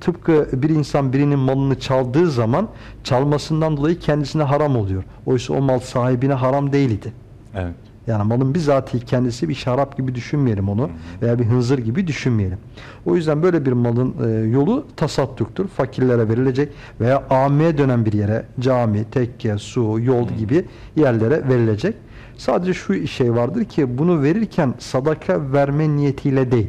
Tıpkı bir insan birinin malını çaldığı zaman çalmasından dolayı kendisine haram oluyor. Oysa o mal sahibine haram değildi. Evet. Yani malın bizatihi kendisi bir şarap gibi düşünmeyelim onu veya bir hınzır gibi düşünmeyelim. O yüzden böyle bir malın e, yolu tasadduktur. Fakirlere verilecek veya amiye dönen bir yere cami, tekke, su, yol gibi yerlere verilecek. Sadece şu şey vardır ki bunu verirken sadaka verme niyetiyle değil.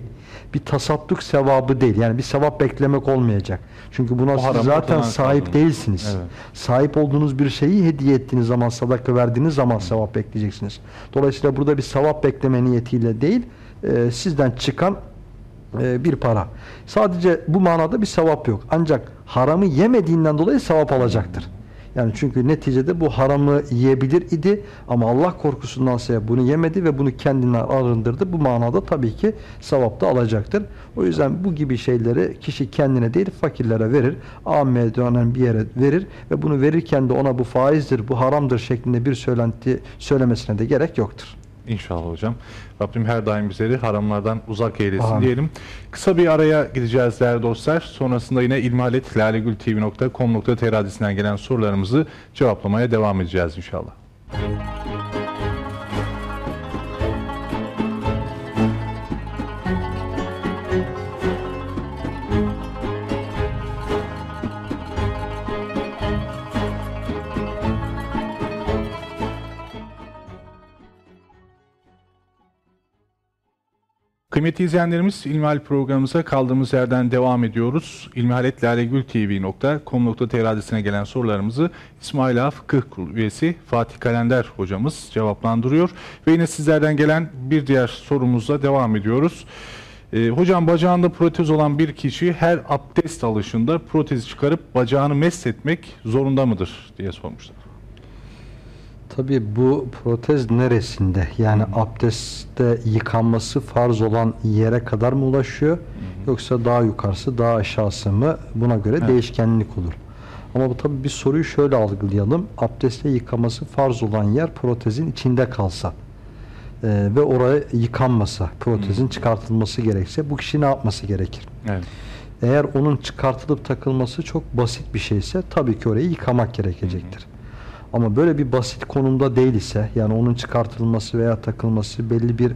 Bir tasadduk sevabı değil. Yani bir sevap beklemek olmayacak. Çünkü buna siz zaten sahip kaldırmış. değilsiniz. Evet. Sahip olduğunuz bir şeyi hediye ettiğiniz zaman, sadaka verdiğiniz zaman sevap bekleyeceksiniz. Dolayısıyla burada bir sevap bekleme niyetiyle değil, e, sizden çıkan e, bir para. Sadece bu manada bir sevap yok. Ancak haramı yemediğinden dolayı sevap alacaktır. Yani çünkü neticede bu haramı yiyebilir idi ama Allah korkusundan sebep bunu yemedi ve bunu kendinden arındırdı. Bu manada tabii ki sevap da alacaktır. O yüzden bu gibi şeyleri kişi kendine değil fakirlere verir. Ammeye bir yere verir ve bunu verirken de ona bu faizdir, bu haramdır şeklinde bir söylenti söylemesine de gerek yoktur. İnşallah hocam. Rabbim her daim bizleri haramlardan uzak eylesin Amin. diyelim. Kısa bir araya gideceğiz değerli dostlar. Sonrasında yine ilmihaletlalegültv.com.tr adresinden gelen sorularımızı cevaplamaya devam edeceğiz inşallah. Kıymetli izleyenlerimiz İlmihal programımıza kaldığımız yerden devam ediyoruz. İlmihaletlalegültv.com.tr adresine gelen sorularımızı İsmail Ağa Fıkıh üyesi Fatih Kalender hocamız cevaplandırıyor. Ve yine sizlerden gelen bir diğer sorumuzla devam ediyoruz. Ee, hocam bacağında protez olan bir kişi her abdest alışında protezi çıkarıp bacağını mesletmek zorunda mıdır diye sormuşlar. Tabii bu protez neresinde? Yani abdestte yıkanması farz olan yere kadar mı ulaşıyor? Yoksa daha yukarısı, daha aşağısı mı? Buna göre Evet. değişkenlik olur. Ama bu tabii bir soruyu şöyle algılayalım. Abdestte yıkaması farz olan yer protezin içinde kalsa e, ve oraya yıkanmasa, protezin çıkartılması gerekse bu kişi ne yapması gerekir? Evet. Eğer onun çıkartılıp takılması çok basit bir şeyse tabii ki orayı yıkamak gerekecektir. Ama böyle bir basit konumda değil ise yani onun çıkartılması veya takılması belli bir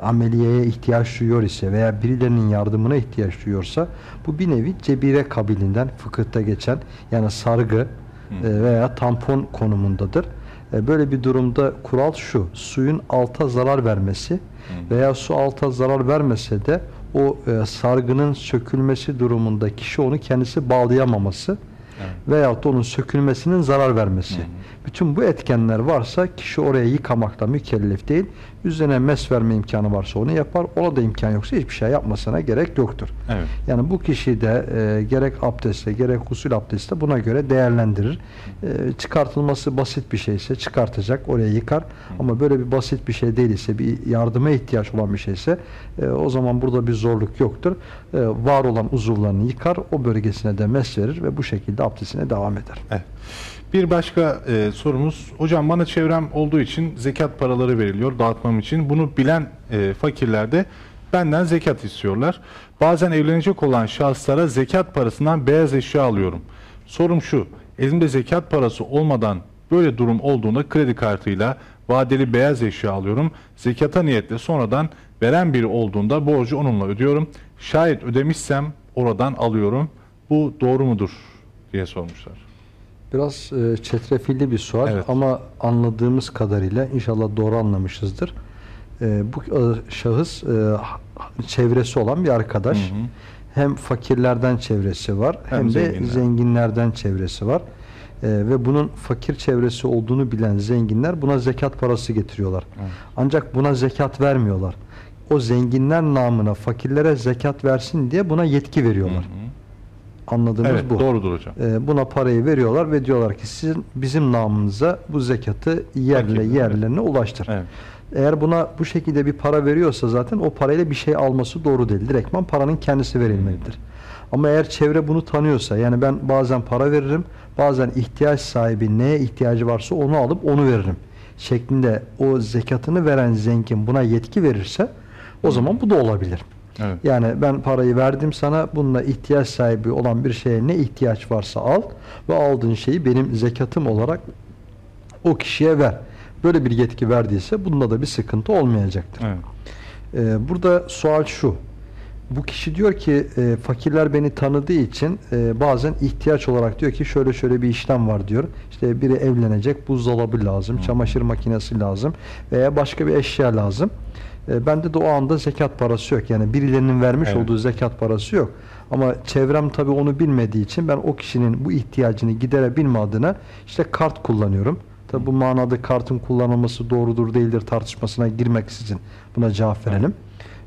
ameliyeye ihtiyaç duyuyor ise veya birilerinin yardımına ihtiyaç duyuyorsa bu bir nevi cebire kabilinden fıkıhta geçen yani sargı e, veya tampon konumundadır. E, Böyle bir durumda kural şu suyun alta zarar vermesi veya su alta zarar vermese de o e, sargının sökülmesi durumunda kişi onu kendisi bağlayamaması veyahut da onun sökülmesinin zarar vermesi. Bütün bu etkenler varsa kişi oraya yıkamakla mükellef değil. Üzerine mes verme imkanı varsa onu yapar. Ona da imkan yoksa hiçbir şey yapmasına gerek yoktur. Evet. Yani bu kişi de e, gerek abdestle gerek husul abdestle buna göre değerlendirir. E, çıkartılması basit bir şeyse çıkartacak, oraya yıkar. Ama böyle bir basit bir şey değilse, bir yardıma ihtiyaç olan bir şeyse e, o zaman burada bir zorluk yoktur. E, var olan uzuvlarını yıkar, o bölgesine de mes verir ve bu şekilde abdestine devam eder. Evet. Bir başka e, sorumuz. Hocam bana çevrem olduğu için zekat paraları veriliyor dağıtmam için. Bunu bilen e, fakirler de benden zekat istiyorlar. Bazen evlenecek olan şahıslara zekat parasından beyaz eşya alıyorum. Sorum şu. Elimde zekat parası olmadan böyle durum olduğunda kredi kartıyla vadeli beyaz eşya alıyorum. Zekata niyetle sonradan veren biri olduğunda borcu onunla ödüyorum. Şayet ödemişsem oradan alıyorum. Bu doğru mudur diye sormuşlar. Biraz e, çetrefilli bir sual Evet. ama anladığımız kadarıyla inşallah doğru anlamışızdır. E, bu e, şahıs e, çevresi olan bir arkadaş. Hı hı. Hem fakirlerden çevresi var hem, Hem de zenginler. zenginlerden çevresi var. E, ve bunun fakir çevresi olduğunu bilen zenginler buna zekat parası getiriyorlar. Evet. Ancak buna zekat vermiyorlar. O zenginler namına fakirlere zekat versin diye buna yetki veriyorlar. Hı hı. Anladığımız Evet bu. doğrudur hocam. E, buna parayı veriyorlar ve diyorlar ki sizin bizim namımıza bu zekatı yerle Fakirlere. yerlerine ulaştır. Evet. Eğer buna bu şekilde bir para veriyorsa zaten o parayla bir şey alması doğru değil. Direktman paranın kendisi verilmelidir. Ama eğer çevre bunu tanıyorsa yani ben bazen para veririm, bazen ihtiyaç sahibi neye ihtiyacı varsa onu alıp onu veririm. Şeklinde o zekatını veren zengin buna yetki verirse o zaman bu da olabilir. Evet. Yani ben parayı verdim sana bununla ihtiyaç sahibi olan bir şeye ne ihtiyaç varsa al ve aldığın şeyi benim zekatım olarak o kişiye ver. Böyle bir yetki verdiyse bunda da bir sıkıntı olmayacaktır. Evet. Ee, burada sual şu. Bu kişi diyor ki e, fakirler beni tanıdığı için e, bazen ihtiyaç olarak diyor ki şöyle şöyle bir işlem var diyor. İşte biri evlenecek buzdolabı lazım, çamaşır makinesi lazım veya başka bir eşya lazım. E, bende de o anda zekat parası yok. Yani birilerinin vermiş Evet. olduğu zekat parası yok. Ama çevrem tabii onu bilmediği için ben o kişinin bu ihtiyacını giderebilme adına işte kart kullanıyorum. Tabi bu manada kartın kullanılması doğrudur değildir tartışmasına girmeksizin buna cevap verelim.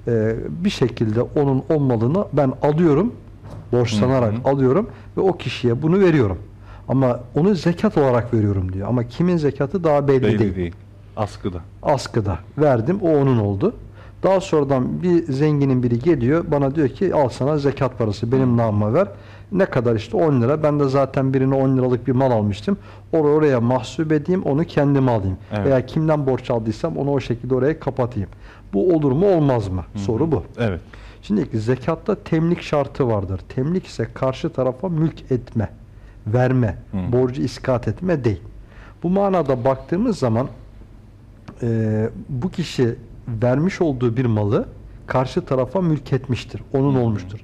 Ee, bir şekilde onun o malını ben alıyorum, borçlanarak Hı hı. alıyorum ve o kişiye bunu veriyorum. Ama onu zekat olarak veriyorum diyor. Ama kimin zekatı daha belli, Belli değil. değil. Askıda. Askıda verdim, o onun oldu. Daha sonradan bir zenginin biri geliyor, bana diyor ki al sana zekat parası benim namıma ver. Ne kadar işte 10 lira. Ben de zaten birine 10 liralık bir mal almıştım. Or oraya mahsup edeyim, onu kendime alayım. Evet. Veya kimden borç aldıysam onu o şekilde oraya kapatayım. Bu olur mu olmaz mı? Soru bu. Evet. Şimdi zekatta temlik şartı vardır. Temlik ise karşı tarafa mülk etme, verme, Hı. borcu iskat etme değil. Bu manada baktığımız zaman e, bu kişi vermiş olduğu bir malı karşı tarafa mülk etmiştir. Onun olmuştur.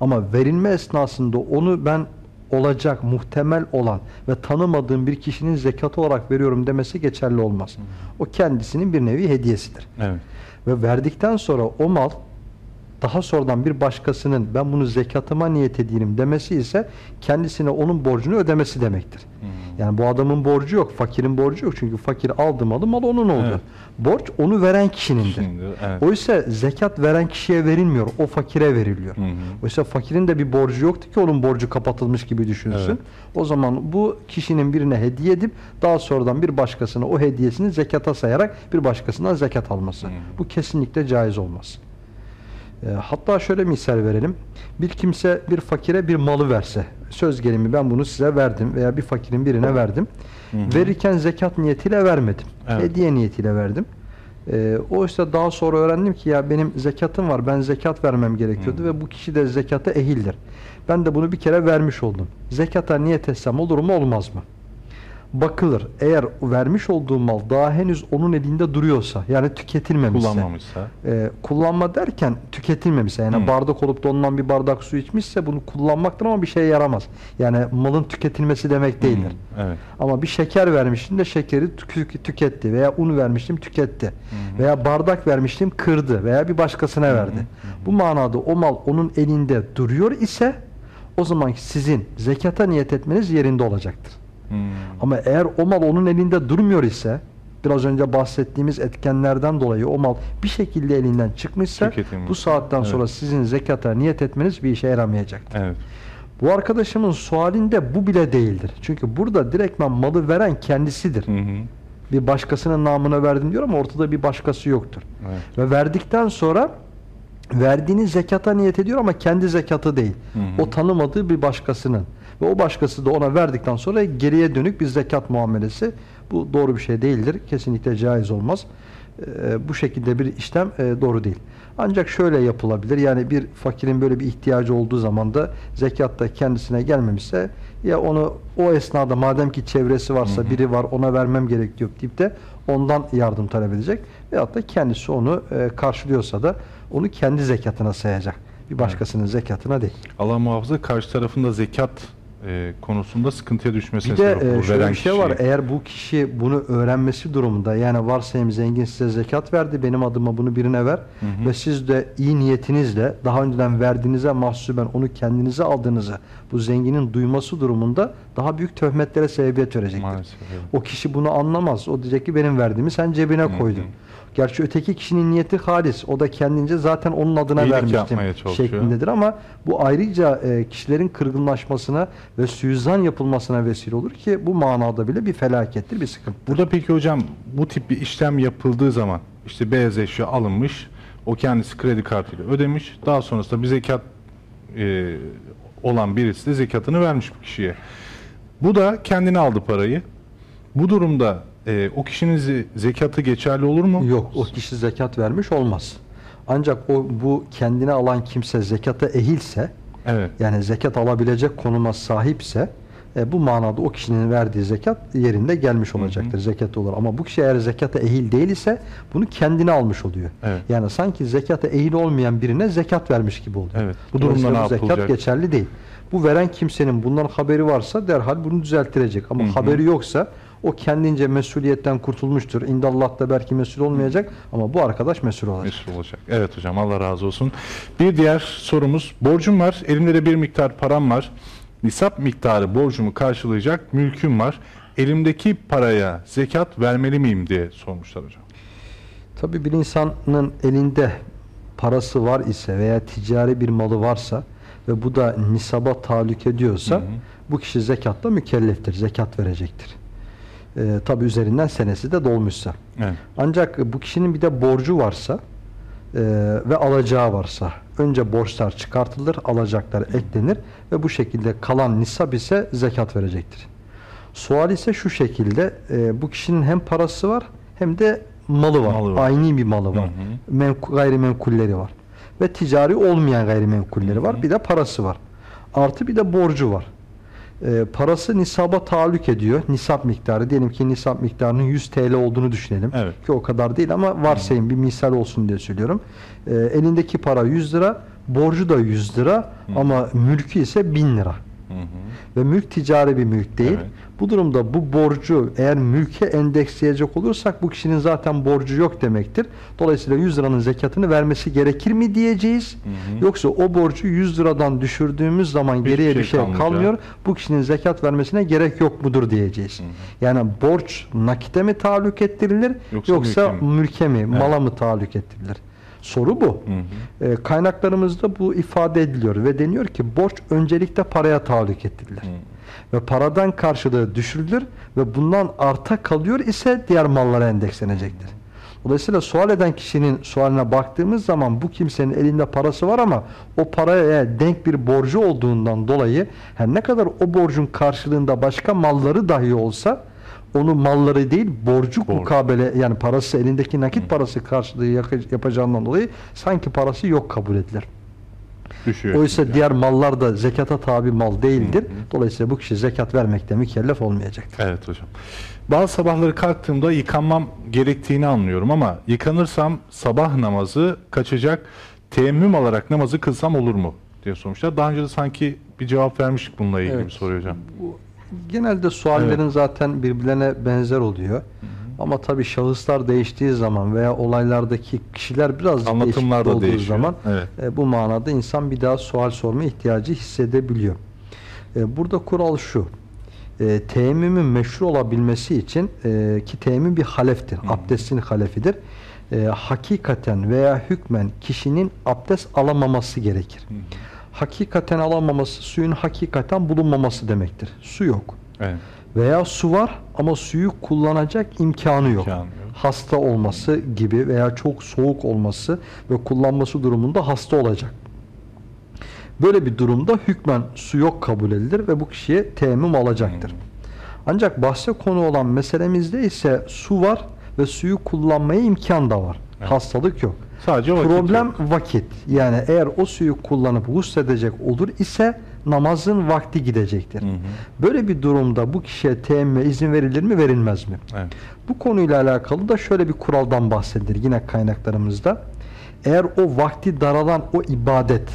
Ama verilme esnasında onu ben olacak, muhtemel olan ve tanımadığım bir kişinin zekatı olarak veriyorum demesi geçerli olmaz. O kendisinin bir nevi hediyesidir. Evet. Ve verdikten sonra o mal daha sonradan bir başkasının ben bunu zekatıma niyet edeyim demesi ise kendisine onun borcunu ödemesi demektir. Yani bu adamın borcu yok, fakirin borcu yok. Çünkü fakir aldı malı, mal onun oldu. Evet. Borç onu veren kişinindir. Şimdi, evet. Oysa zekat veren kişiye verilmiyor, o fakire veriliyor. Hı hı. Oysa fakirin de bir borcu yoktu ki onun borcu kapatılmış gibi düşünsün. Evet. O zaman bu kişinin birine hediye edip daha sonradan bir başkasına o hediyesini zekata sayarak bir başkasından zekat alması. Hı. Bu kesinlikle caiz olmaz. E, hatta şöyle misal verelim. Bir kimse bir fakire bir malı verse, söz gelimi ben bunu size verdim veya bir fakirin birine verdim. Hı hı. Verirken zekat niyetiyle vermedim. Evet. Hediye niyetiyle verdim. E, oysa daha sonra öğrendim ki ya benim zekatım var, ben zekat vermem gerekiyordu Hı. ve bu kişi de zekata ehildir. Ben de bunu bir kere vermiş oldum. Zekata niyet etsem olur mu olmaz mı? Bakılır. Eğer vermiş olduğum mal daha henüz onun elinde duruyorsa yani tüketilmemişse. Kullanmamışsa. e, kullanma derken tüketilmemişse yani Hı. bardak olup da ondan bir bardak su içmişse bunu kullanmaktır ama bir şeye yaramaz. Yani malın tüketilmesi demek değildir. Hı, Evet. Ama bir şeker vermiştim de şekeri tük- tüketti veya un vermiştim tüketti. Veya bardak vermiştim kırdı veya bir başkasına verdi. Bu manada o mal onun elinde duruyor ise o zaman sizin zekata niyet etmeniz yerinde olacaktır. Hmm. Ama eğer o mal onun elinde durmuyor ise biraz önce bahsettiğimiz etkenlerden dolayı o mal bir şekilde elinden çıkmışsa bu saatten Evet. sonra sizin zekata niyet etmeniz bir işe yaramayacaktır. Evet. Bu arkadaşımın sualinde bu bile değildir. Çünkü burada direktmen malı veren kendisidir. Hı hı. Bir başkasının namına verdim diyor ama ortada bir başkası yoktur. Evet. Ve verdikten sonra verdiğini zekata niyet ediyor ama kendi zekatı değil. Hı hı. O tanımadığı bir başkasının. Ve o başkası da ona verdikten sonra geriye dönük bir zekat muamelesi. Bu doğru bir şey değildir. Kesinlikle caiz olmaz. Ee, bu şekilde bir işlem e, doğru değil. Ancak şöyle yapılabilir. Yani bir fakirin böyle bir ihtiyacı olduğu zaman da zekat da kendisine gelmemişse ya onu o esnada madem ki çevresi varsa biri var ona vermem gerekiyor deyip de ondan yardım talep edecek. Veyahut da kendisi onu e, karşılıyorsa da onu kendi zekatına sayacak. Bir başkasının zekatına değil. Allah muhafaza karşı tarafında zekat e, konusunda sıkıntıya düşmesine Bir de sebep olur. e, şöyle bir şey var. Eğer bu kişi bunu öğrenmesi durumunda yani varsayım zengin size zekat verdi benim adıma bunu birine ver hı. ve siz de iyi niyetinizle daha önceden verdiğinize mahsuben onu kendinize aldığınızı bu zenginin duyması durumunda daha büyük töhmetlere sebebiyet verecektir. Maalesef. evet. O kişi bunu anlamaz. O diyecek ki benim verdiğimi sen cebine Hı hı. Gerçi öteki kişinin niyeti halis. O da kendince zaten onun adına İyilik vermiştim şeklindedir ama bu ayrıca e, kişilerin kırgınlaşmasına ve suizan yapılmasına vesile olur ki bu manada bile bir felakettir, bir sıkıntı. Burada peki hocam bu tip bir işlem yapıldığı zaman işte beyaz eşya alınmış, o kendisi kredi kartıyla ödemiş, daha sonrasında bir zekat e, olan birisi de zekatını vermiş bu kişiye. Bu da kendine aldı parayı. Bu durumda e, o kişinin ze- zekatı geçerli olur mu? Yok, o kişi zekat vermiş olmaz. Ancak o bu kendine alan kimse zekata ehilse, Evet. yani zekat alabilecek konuma sahipse e, bu manada o kişinin verdiği zekat yerinde gelmiş olacaktır. Zekat olur. Ama bu kişi eğer zekata ehil değil ise bunu kendine almış oluyor. Evet. Yani sanki zekata ehil olmayan birine zekat vermiş gibi oluyor. Evet. Bu durumda Dolayısıyla ne bu zekat geçerli değil. Bu veren kimsenin bundan haberi varsa derhal bunu düzelttirecek. Ama haberi yoksa o kendince mesuliyetten kurtulmuştur. İndallah'ta belki mesul olmayacak ama bu arkadaş mesul olacak. Mesul olacak. Evet hocam Allah razı olsun. Bir diğer sorumuz borcum var. Elimde de bir miktar param var. Nisap miktarı borcumu karşılayacak mülküm var. Elimdeki paraya zekat vermeli miyim diye sormuşlar hocam. Tabii bir insanın elinde parası var ise veya ticari bir malı varsa ve bu da nisaba tahallük ediyorsa Hı hı. bu kişi zekatta mükelleftir. Zekat verecektir. Ee, tabii üzerinden senesi de dolmuşsa. Evet. Ancak bu kişinin bir de borcu varsa e, ve alacağı varsa önce borçlar çıkartılır, alacaklar eklenir ve bu şekilde kalan nisab ise zekat verecektir. Sual ise şu şekilde e, bu kişinin hem parası var hem de malı var. Malı var. Aynı bir malı var. Menku- gayrimenkulleri var. Ve ticari olmayan gayrimenkulleri var. Bir de parası var. Artı bir de borcu var. Ee, parası nisaba tahallük ediyor. Nisap miktarı. Diyelim ki nisap miktarının 100 TL olduğunu düşünelim. Evet. Ki o kadar değil ama varsayın bir misal olsun diye söylüyorum. Ee, elindeki para 100 lira, borcu da 100 lira ama mülkü ise 1000 lira. Hı hı. Ve mülk ticari bir mülk değil. Evet. Bu durumda bu borcu eğer mülke endeksleyecek olursak bu kişinin zaten borcu yok demektir. Dolayısıyla 100 liranın zekatını vermesi gerekir mi diyeceğiz. Hı hı. Yoksa o borcu 100 liradan düşürdüğümüz zaman Hiçbir geriye şey bir şey kalmayacak. kalmıyor. Bu kişinin zekat vermesine gerek yok mudur diyeceğiz. Yani borç nakite mi tahallük ettirilir Yoksa yoksa, mülke mi? mülke mi, mala mı tahallük ettirilir? Soru bu. Hı hı. E, kaynaklarımızda bu ifade ediliyor ve deniyor ki borç öncelikle paraya tahallük ettirilir. Ve paradan karşılığı düşürülür ve bundan arta kalıyor ise diğer mallara endekslenecektir. Dolayısıyla sual eden kişinin sualine baktığımız zaman bu kimsenin elinde parası var ama o paraya denk bir borcu olduğundan dolayı her ne kadar o borcun karşılığında başka malları dahi olsa onu malları değil borcu Borç. mukabele yani parası elindeki nakit parası karşılığı yapacağından dolayı sanki parası yok kabul edilir. Düşüyor. Oysa diğer mallar da zekata tabi mal değildir. Dolayısıyla bu kişi zekat vermekte mükellef olmayacaktır. Evet hocam. Bazı sabahları kalktığımda yıkanmam gerektiğini anlıyorum ama yıkanırsam sabah namazı kaçacak teyemmüm alarak namazı kılsam olur mu diye sormuşlar. Daha önce de sanki bir cevap vermiştik bununla ilgili Evet. bir soru hocam. Bu genelde suallerin zaten birbirlerine benzer oluyor. Ama tabii şahıslar değiştiği zaman veya olaylardaki kişiler biraz Anlatımlar değişik olduğu değişiyor. zaman Evet. e, bu manada insan bir daha sual sorma ihtiyacı hissedebiliyor. E, burada kural şu. E, teyemmümün meşru olabilmesi için e, ki teyemmüm bir haleftir. Abdestin halefidir. E, hakikaten veya hükmen kişinin abdest alamaması gerekir. Hakikaten alamaması suyun hakikaten bulunmaması demektir. Su yok. Evet. Veya su var ama suyu kullanacak imkanı yok. İmkanı yok. Hasta olması gibi veya çok soğuk olması ve kullanması durumunda hasta olacak. Böyle bir durumda hükmen su yok kabul edilir ve bu kişiye teyemmüm alacaktır. Ancak bahse konu olan meselemizde ise su var ve suyu kullanmaya imkan da var. Evet. Hastalık yok. Sadece vakit Problem yok. vakit. Yani eğer o suyu kullanıp gusledecek olur ise namazın vakti gidecektir. Hı hı. Böyle bir durumda bu kişiye teyemmüme izin verilir mi verilmez mi? Evet. Bu konuyla alakalı da şöyle bir kuraldan bahsedilir yine kaynaklarımızda. Eğer o vakti daralan o ibadet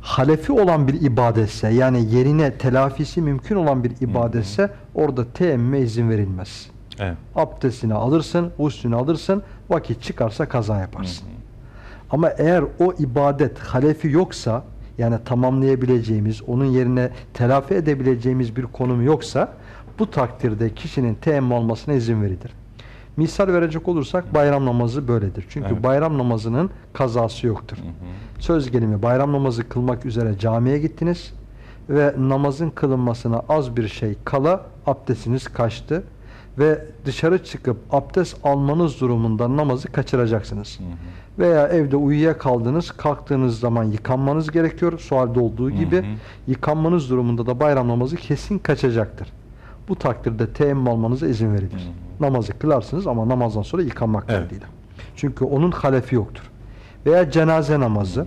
halefi olan bir ibadetse yani yerine telafisi mümkün olan bir ibadetse orada teyemmüme izin verilmez. Evet. Abdestini alırsın, uslünü alırsın, vakit çıkarsa kaza yaparsın. Ama eğer o ibadet halefi yoksa yani tamamlayabileceğimiz, onun yerine telafi edebileceğimiz bir konum yoksa bu takdirde kişinin teyemmüm almasına izin verilir. Misal verecek olursak bayram namazı böyledir. Çünkü Evet. bayram namazının kazası yoktur. Söz gelimi bayram namazı kılmak üzere camiye gittiniz ve namazın kılınmasına az bir şey kala abdestiniz kaçtı ve dışarı çıkıp abdest almanız durumunda namazı kaçıracaksınız. Veya evde uyuyakaldınız, kalktığınız zaman yıkanmanız gerekiyor. Sualde olduğu gibi hı. yıkanmanız durumunda da bayram namazı kesin kaçacaktır. Bu takdirde teyemmüm almanıza izin verilir. Namazı kılarsınız ama namazdan sonra yıkanmak Evet. kaydıyla. Çünkü onun halefi yoktur. Veya cenaze namazı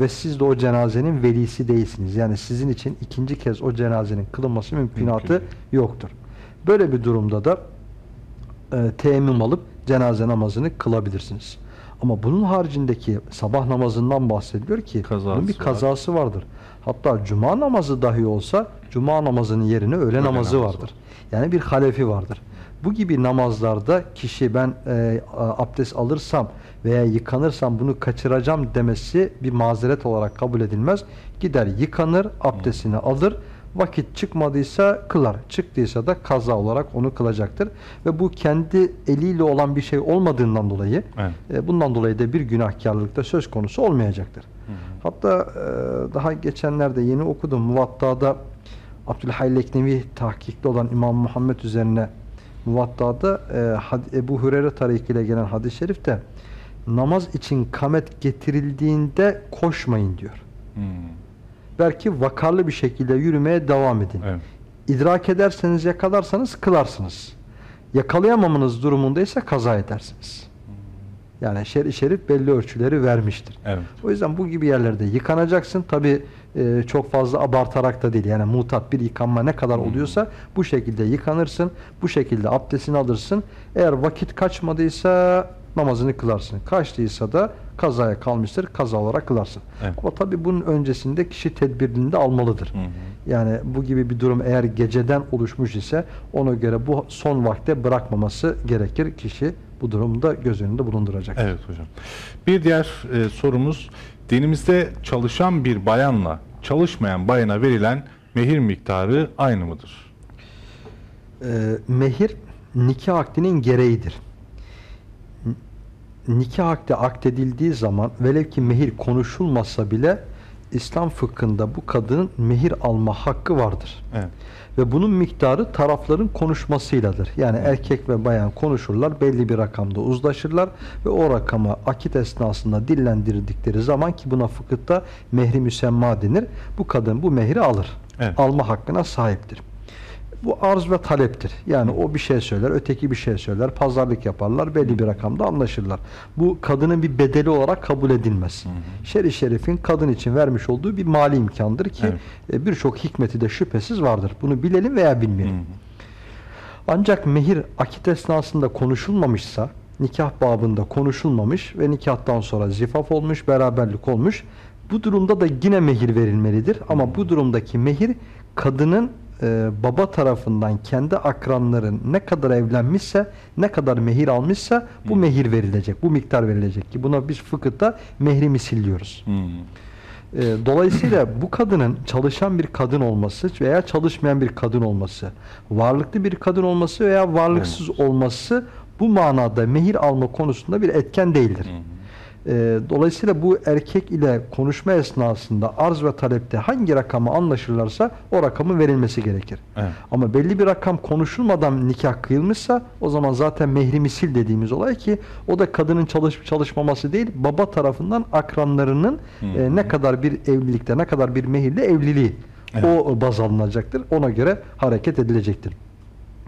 ve siz de o cenazenin velisi değilsiniz. Yani sizin için ikinci kez o cenazenin kılınması mümkünatı Mümkün. yoktur. Böyle bir durumda da e, teyemmüm alıp cenaze namazını kılabilirsiniz. Ama bunun haricindeki sabah namazından bahsediliyor ki Kazası bunun bir var. kazası vardır. Hatta cuma namazı dahi olsa cuma namazının yerine öğle, Öğle namazı namazı vardır. Yani bir halefi vardır. Bu gibi namazlarda kişi ben e, abdest alırsam veya yıkanırsam bunu kaçıracağım demesi bir mazeret olarak kabul edilmez. Gider yıkanır, abdestini alır, vakit çıkmadıysa kılar, çıktıysa da kaza olarak onu kılacaktır. Ve bu kendi eliyle olan bir şey olmadığından dolayı Evet. e, bundan dolayı da bir günahkarlıkta söz konusu olmayacaktır. Hatta e, daha geçenlerde yeni okudum Muvatta'da Abdülhayy Leknevi tahkikli olan İmam Muhammed üzerine Muvatta'da e, Ebu Hureyre tarihiyle gelen hadis-i şerifte namaz için kamet getirildiğinde koşmayın diyor. Hmm. Belki vakarlı bir şekilde yürümeye devam edin. Evet. İdrak ederseniz yakalarsanız kılarsınız. Yakalayamamanız durumunda ise kaza edersiniz. Yani şer-i şerif belli ölçüleri vermiştir. Evet. O yüzden bu gibi yerlerde yıkanacaksın. Tabi çok fazla abartarak da değil. Yani mutat bir yıkanma ne kadar oluyorsa bu şekilde yıkanırsın. Bu şekilde abdestini alırsın. Eğer vakit kaçmadıysa namazını kılarsın. Kaçtıysa da kazaya kalmıştır. Kaza olarak kılarsın. Evet. Ama tabi bunun öncesinde kişi tedbirini de almalıdır. Hı hı. Yani bu gibi bir durum eğer geceden oluşmuş ise ona göre bu son vakte bırakmaması gerekir. Kişi bu durumda göz önünde bulunduracak. Evet hocam. Bir diğer e, sorumuz dinimizde çalışan bir bayanla çalışmayan bayana verilen mehir miktarı aynı mıdır? Ee, mehir nikah akdinin gereğidir. Nikah akdi akdedildiği zaman velev ki mehir konuşulmasa bile İslam fıkhında bu kadının mehir alma hakkı vardır. Evet. Ve bunun miktarı tarafların konuşmasıyladır. Yani erkek ve bayan konuşurlar, belli bir rakamda uzlaşırlar ve o rakamı akit esnasında dillendirdikleri zaman ki buna fıkıhta mehri müsemma denir. Bu kadın bu mehri alır. Evet. Alma hakkına sahiptir. Bu arz ve taleptir. Yani o bir şey söyler, öteki bir şey söyler, pazarlık yaparlar, belli bir rakamda anlaşırlar. Bu kadının bir bedeli olarak kabul edilmez. Şer-i şerifin kadın için vermiş olduğu bir mali imkandır ki Evet. e, birçok hikmeti de şüphesiz vardır. Bunu bilelim veya bilmeyelim. Ancak mehir akit esnasında konuşulmamışsa, nikah babında konuşulmamış ve nikahtan sonra zifaf olmuş, beraberlik olmuş. Bu durumda da yine mehir verilmelidir. Ama bu durumdaki mehir kadının e, baba tarafından kendi akranların ne kadar evlenmişse, ne kadar mehir almışsa bu mehir verilecek, bu miktar verilecek ki buna biz fıkıhta mehri misil diyoruz. Hmm. E, dolayısıyla bu kadının çalışan bir kadın olması veya çalışmayan bir kadın olması, varlıklı bir kadın olması veya varlıksız olması bu manada mehir alma konusunda bir etken değildir. E, dolayısıyla bu erkek ile konuşma esnasında arz ve talepte hangi rakamı anlaşırlarsa o rakamın verilmesi gerekir. Evet. Ama belli bir rakam konuşulmadan nikah kıyılmışsa o zaman zaten mehri misil dediğimiz olay ki o da kadının çalışıp çalışmaması değil baba tarafından akranlarının e, ne kadar bir evlilikte ne kadar bir mehirle evliliği o baz alınacaktır. Ona göre hareket edilecektir.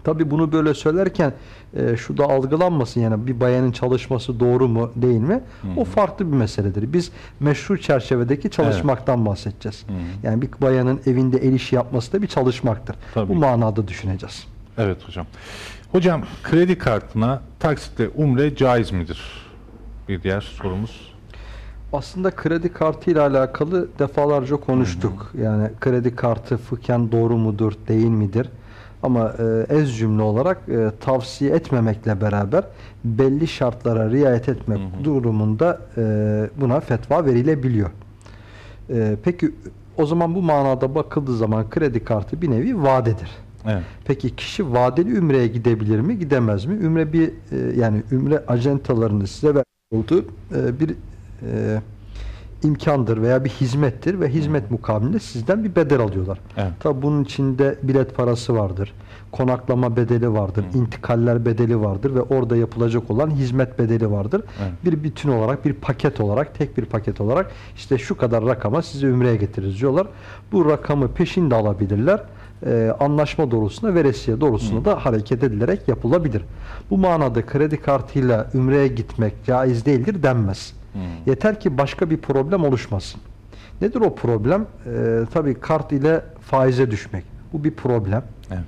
Tabi bunu böyle söylerken e, şu da algılanmasın yani bir bayanın çalışması doğru mu değil mi? O farklı bir meseledir. Biz meşru çerçevedeki çalışmaktan bahsedeceğiz. Yani bir bayanın evinde el işi yapması da bir çalışmaktır. Tabii Bu manada düşüneceğiz. Evet hocam. Hocam kredi kartına taksitle umre caiz midir? Bir diğer sorumuz. Aslında kredi kartı ile alakalı defalarca konuştuk. Yani kredi kartı fıkhen doğru mudur, değil midir? Ama e, ez cümle olarak e, tavsiye etmemekle beraber belli şartlara riayet etmek durumunda e, buna fetva verilebiliyor. E, peki o zaman bu manada bakıldığı zaman kredi kartı bir nevi vadedir. Evet. Peki kişi vadeli ümreye gidebilir mi, gidemez mi? Ümre bir e, yani ümre acentalarının size olduğu e, bir e, imkandır veya bir hizmettir ve hizmet mukabilinde sizden bir bedel alıyorlar. Evet. Tabi bunun içinde bilet parası vardır, konaklama bedeli vardır, intikaller bedeli vardır ve orada yapılacak olan hizmet bedeli vardır. Evet. Bir bütün olarak, bir paket olarak, tek bir paket olarak işte şu kadar rakama sizi ümreye getiririz diyorlar. Bu rakamı peşinde alabilirler. Ee, anlaşma doğrultusunda, veresiye doğrultusunda da hareket edilerek yapılabilir. Bu manada kredi kartıyla ümreye gitmek caiz değildir denmez. Yeter ki başka bir problem oluşmasın. Nedir o problem? Ee, tabii kart ile faize düşmek. Bu bir problem. Evet.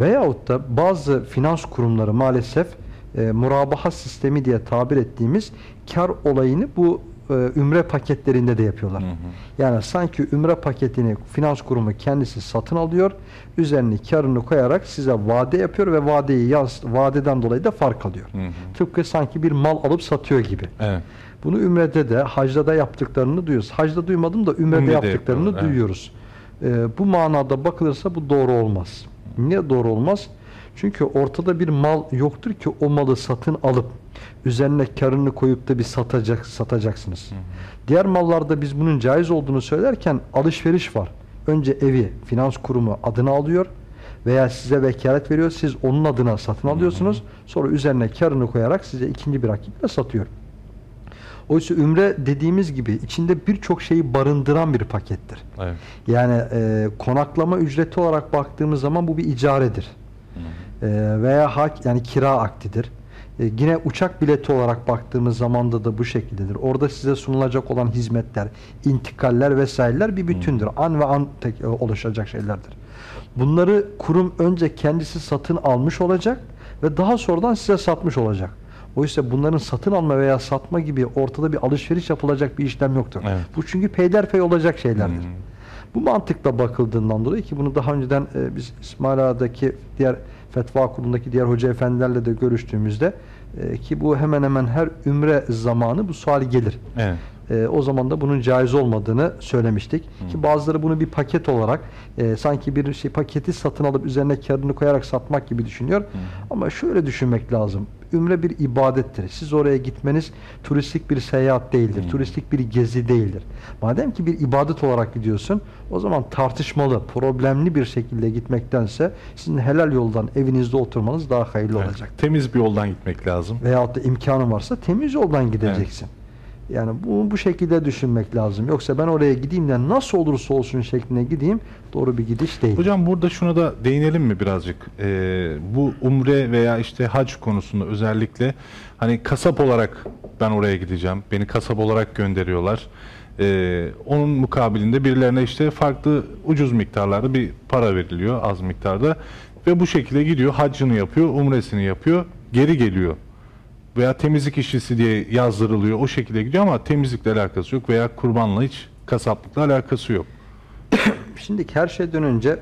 Veyahut da bazı finans kurumları maalesef e, murabaha sistemi diye tabir ettiğimiz kar olayını bu e, ümre paketlerinde de yapıyorlar. Yani sanki ümre paketini finans kurumu kendisi satın alıyor, üzerine karını koyarak size vade yapıyor ve vadeyi yaz, vadeden dolayı da fark alıyor. Tıpkı sanki bir mal alıp satıyor gibi. Evet. Bunu Ümre'de de, Hac'da da yaptıklarını duyuyoruz. Hac'da duymadım da Ümre'de, Ümre'de yaptıklarını evet. duyuyoruz. Ee, bu manada bakılırsa bu doğru olmaz. Niye doğru olmaz? Çünkü ortada bir mal yoktur ki o malı satın alıp üzerine karını koyup da bir satacak satacaksınız. Diğer mallarda biz bunun caiz olduğunu söylerken alışveriş var. Önce evi finans kurumu adına alıyor veya size vekalet veriyor. Siz onun adına satın alıyorsunuz. Sonra üzerine karını koyarak size ikinci bir rakiple satıyor. Oysa ümre dediğimiz gibi içinde birçok şeyi barındıran bir pakettir. Evet. Yani e, konaklama ücreti olarak baktığımız zaman bu bir icaredir. E, veya hak yani kira aktidir. E, yine uçak bileti olarak baktığımız zamanda da bu şekildedir. Orada size sunulacak olan hizmetler, intikaller vesaireler bir bütündür. An ve an tek, e, oluşacak şeylerdir. Bunları kurum önce kendisi satın almış olacak ve daha sonradan size satmış olacak. Oysa bunların satın alma veya satma gibi ortada bir alışveriş yapılacak bir işlem yoktur. Evet. Bu çünkü peyderpey olacak şeylerdir. Bu mantıkla bakıldığından dolayı ki bunu daha önceden e, biz İsmail Ağa'daki diğer fetva kurulundaki diğer hoca efendilerle de görüştüğümüzde e, ki bu hemen hemen her ümre zamanı bu sual gelir. Evet. E, o zaman da bunun caiz olmadığını söylemiştik. Ki bazıları bunu bir paket olarak e, sanki bir şey paketi satın alıp üzerine karını koyarak satmak gibi düşünüyor. Ama şöyle düşünmek lazım. Ümre bir ibadettir. Siz oraya gitmeniz turistik bir seyahat değildir. Turistik bir gezi değildir. Madem ki bir ibadet olarak gidiyorsun o zaman tartışmalı, problemli bir şekilde gitmektense sizin helal yoldan evinizde oturmanız daha hayırlı Evet. olacak. Temiz bir yoldan gitmek lazım. Veyahut da imkanın varsa temiz yoldan gideceksin. Yani bu bu şekilde düşünmek lazım. Yoksa ben oraya gideyim de nasıl olursa olsun şekline gideyim doğru bir gidiş değil. Hocam burada şuna da değinelim mi birazcık? Ee, bu umre veya işte hac konusunda özellikle hani kasap olarak ben oraya gideceğim. Beni kasap olarak gönderiyorlar. Ee, onun mukabilinde birilerine işte farklı ucuz miktarlarda bir para veriliyor az miktarda ve bu şekilde gidiyor haccını yapıyor, umresini yapıyor, geri geliyor. Veya temizlik işçisi diye yazdırılıyor. O şekilde gidiyor ama temizlikle alakası yok veya kurbanla hiç kasaplıkla alakası yok. Şimdi her şeyden önce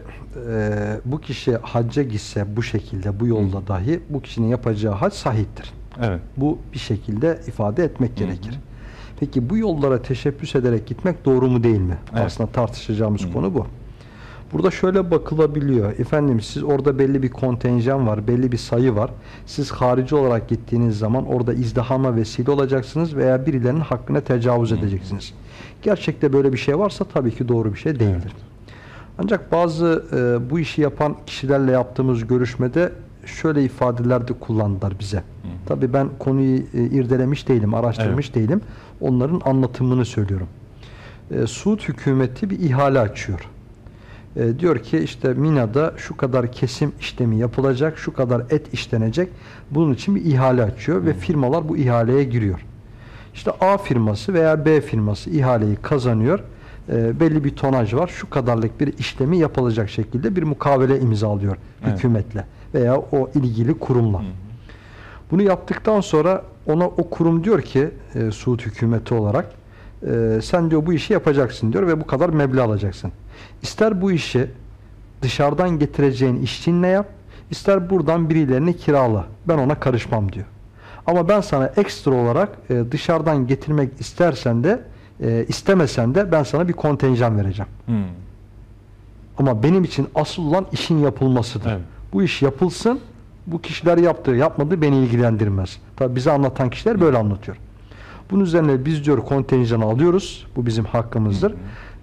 e, bu kişi hacca gitse bu şekilde bu yolda dahi bu kişinin yapacağı hac sahiptir. Evet. Bu bir şekilde ifade etmek gerekir. Peki bu yollara teşebbüs ederek gitmek doğru mu değil mi? Evet. Aslında tartışacağımız konu bu. Burada şöyle bakılabiliyor. Efendim siz orada belli bir kontenjan var, belli bir sayı var. Siz harici olarak gittiğiniz zaman orada izdihama vesile olacaksınız veya birilerinin hakkına tecavüz edeceksiniz. Gerçekte böyle bir şey varsa tabii ki doğru bir şey değildir. Ancak bazı e, bu işi yapan kişilerle yaptığımız görüşmede şöyle ifadeler de kullandılar bize. Tabii ben konuyu e, irdelemiş değilim, araştırmış değilim. Onların anlatımını söylüyorum. E, Suud hükümeti bir ihale açıyor. E, diyor ki işte Mina'da şu kadar kesim işlemi yapılacak, şu kadar et işlenecek. Bunun için bir ihale açıyor ve firmalar bu ihaleye giriyor. İşte A firması veya B firması ihaleyi kazanıyor. E, belli bir tonaj var. Şu kadarlık bir işlemi yapılacak şekilde bir mukavele imzalıyor Evet. hükümetle veya o ilgili kurumla. Bunu yaptıktan sonra ona o kurum diyor ki e, Suud hükümeti olarak e, sen diyor bu işi yapacaksın diyor ve bu kadar meblağ alacaksın. İster bu işi dışarıdan getireceğin işçinle yap, ister buradan birilerini kirala. Ben ona karışmam diyor. Ama ben sana ekstra olarak e, dışarıdan getirmek istersen de e, istemesen de ben sana bir kontenjan vereceğim. Hmm. Ama benim için asıl olan işin yapılmasıdır. Evet. Bu iş yapılsın. Bu kişiler yaptığı, yapmadığı beni ilgilendirmez. Tabi bize anlatan kişiler böyle anlatıyor. Bunun üzerine biz diyor kontenjanı alıyoruz. Bu bizim hakkımızdır.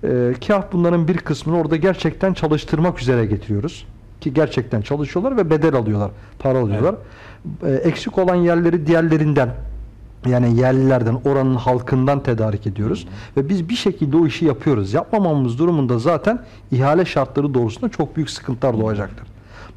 Ee, kah bunların bir kısmını orada gerçekten çalıştırmak üzere getiriyoruz. Ki gerçekten çalışıyorlar ve bedel alıyorlar. Para alıyorlar. Ee, eksik olan yerleri diğerlerinden yani yerlilerden, oranın halkından tedarik ediyoruz. Ve biz bir şekilde o işi yapıyoruz. Yapmamamız durumunda zaten ihale şartları doğrusunda çok büyük sıkıntılar doğacaktır.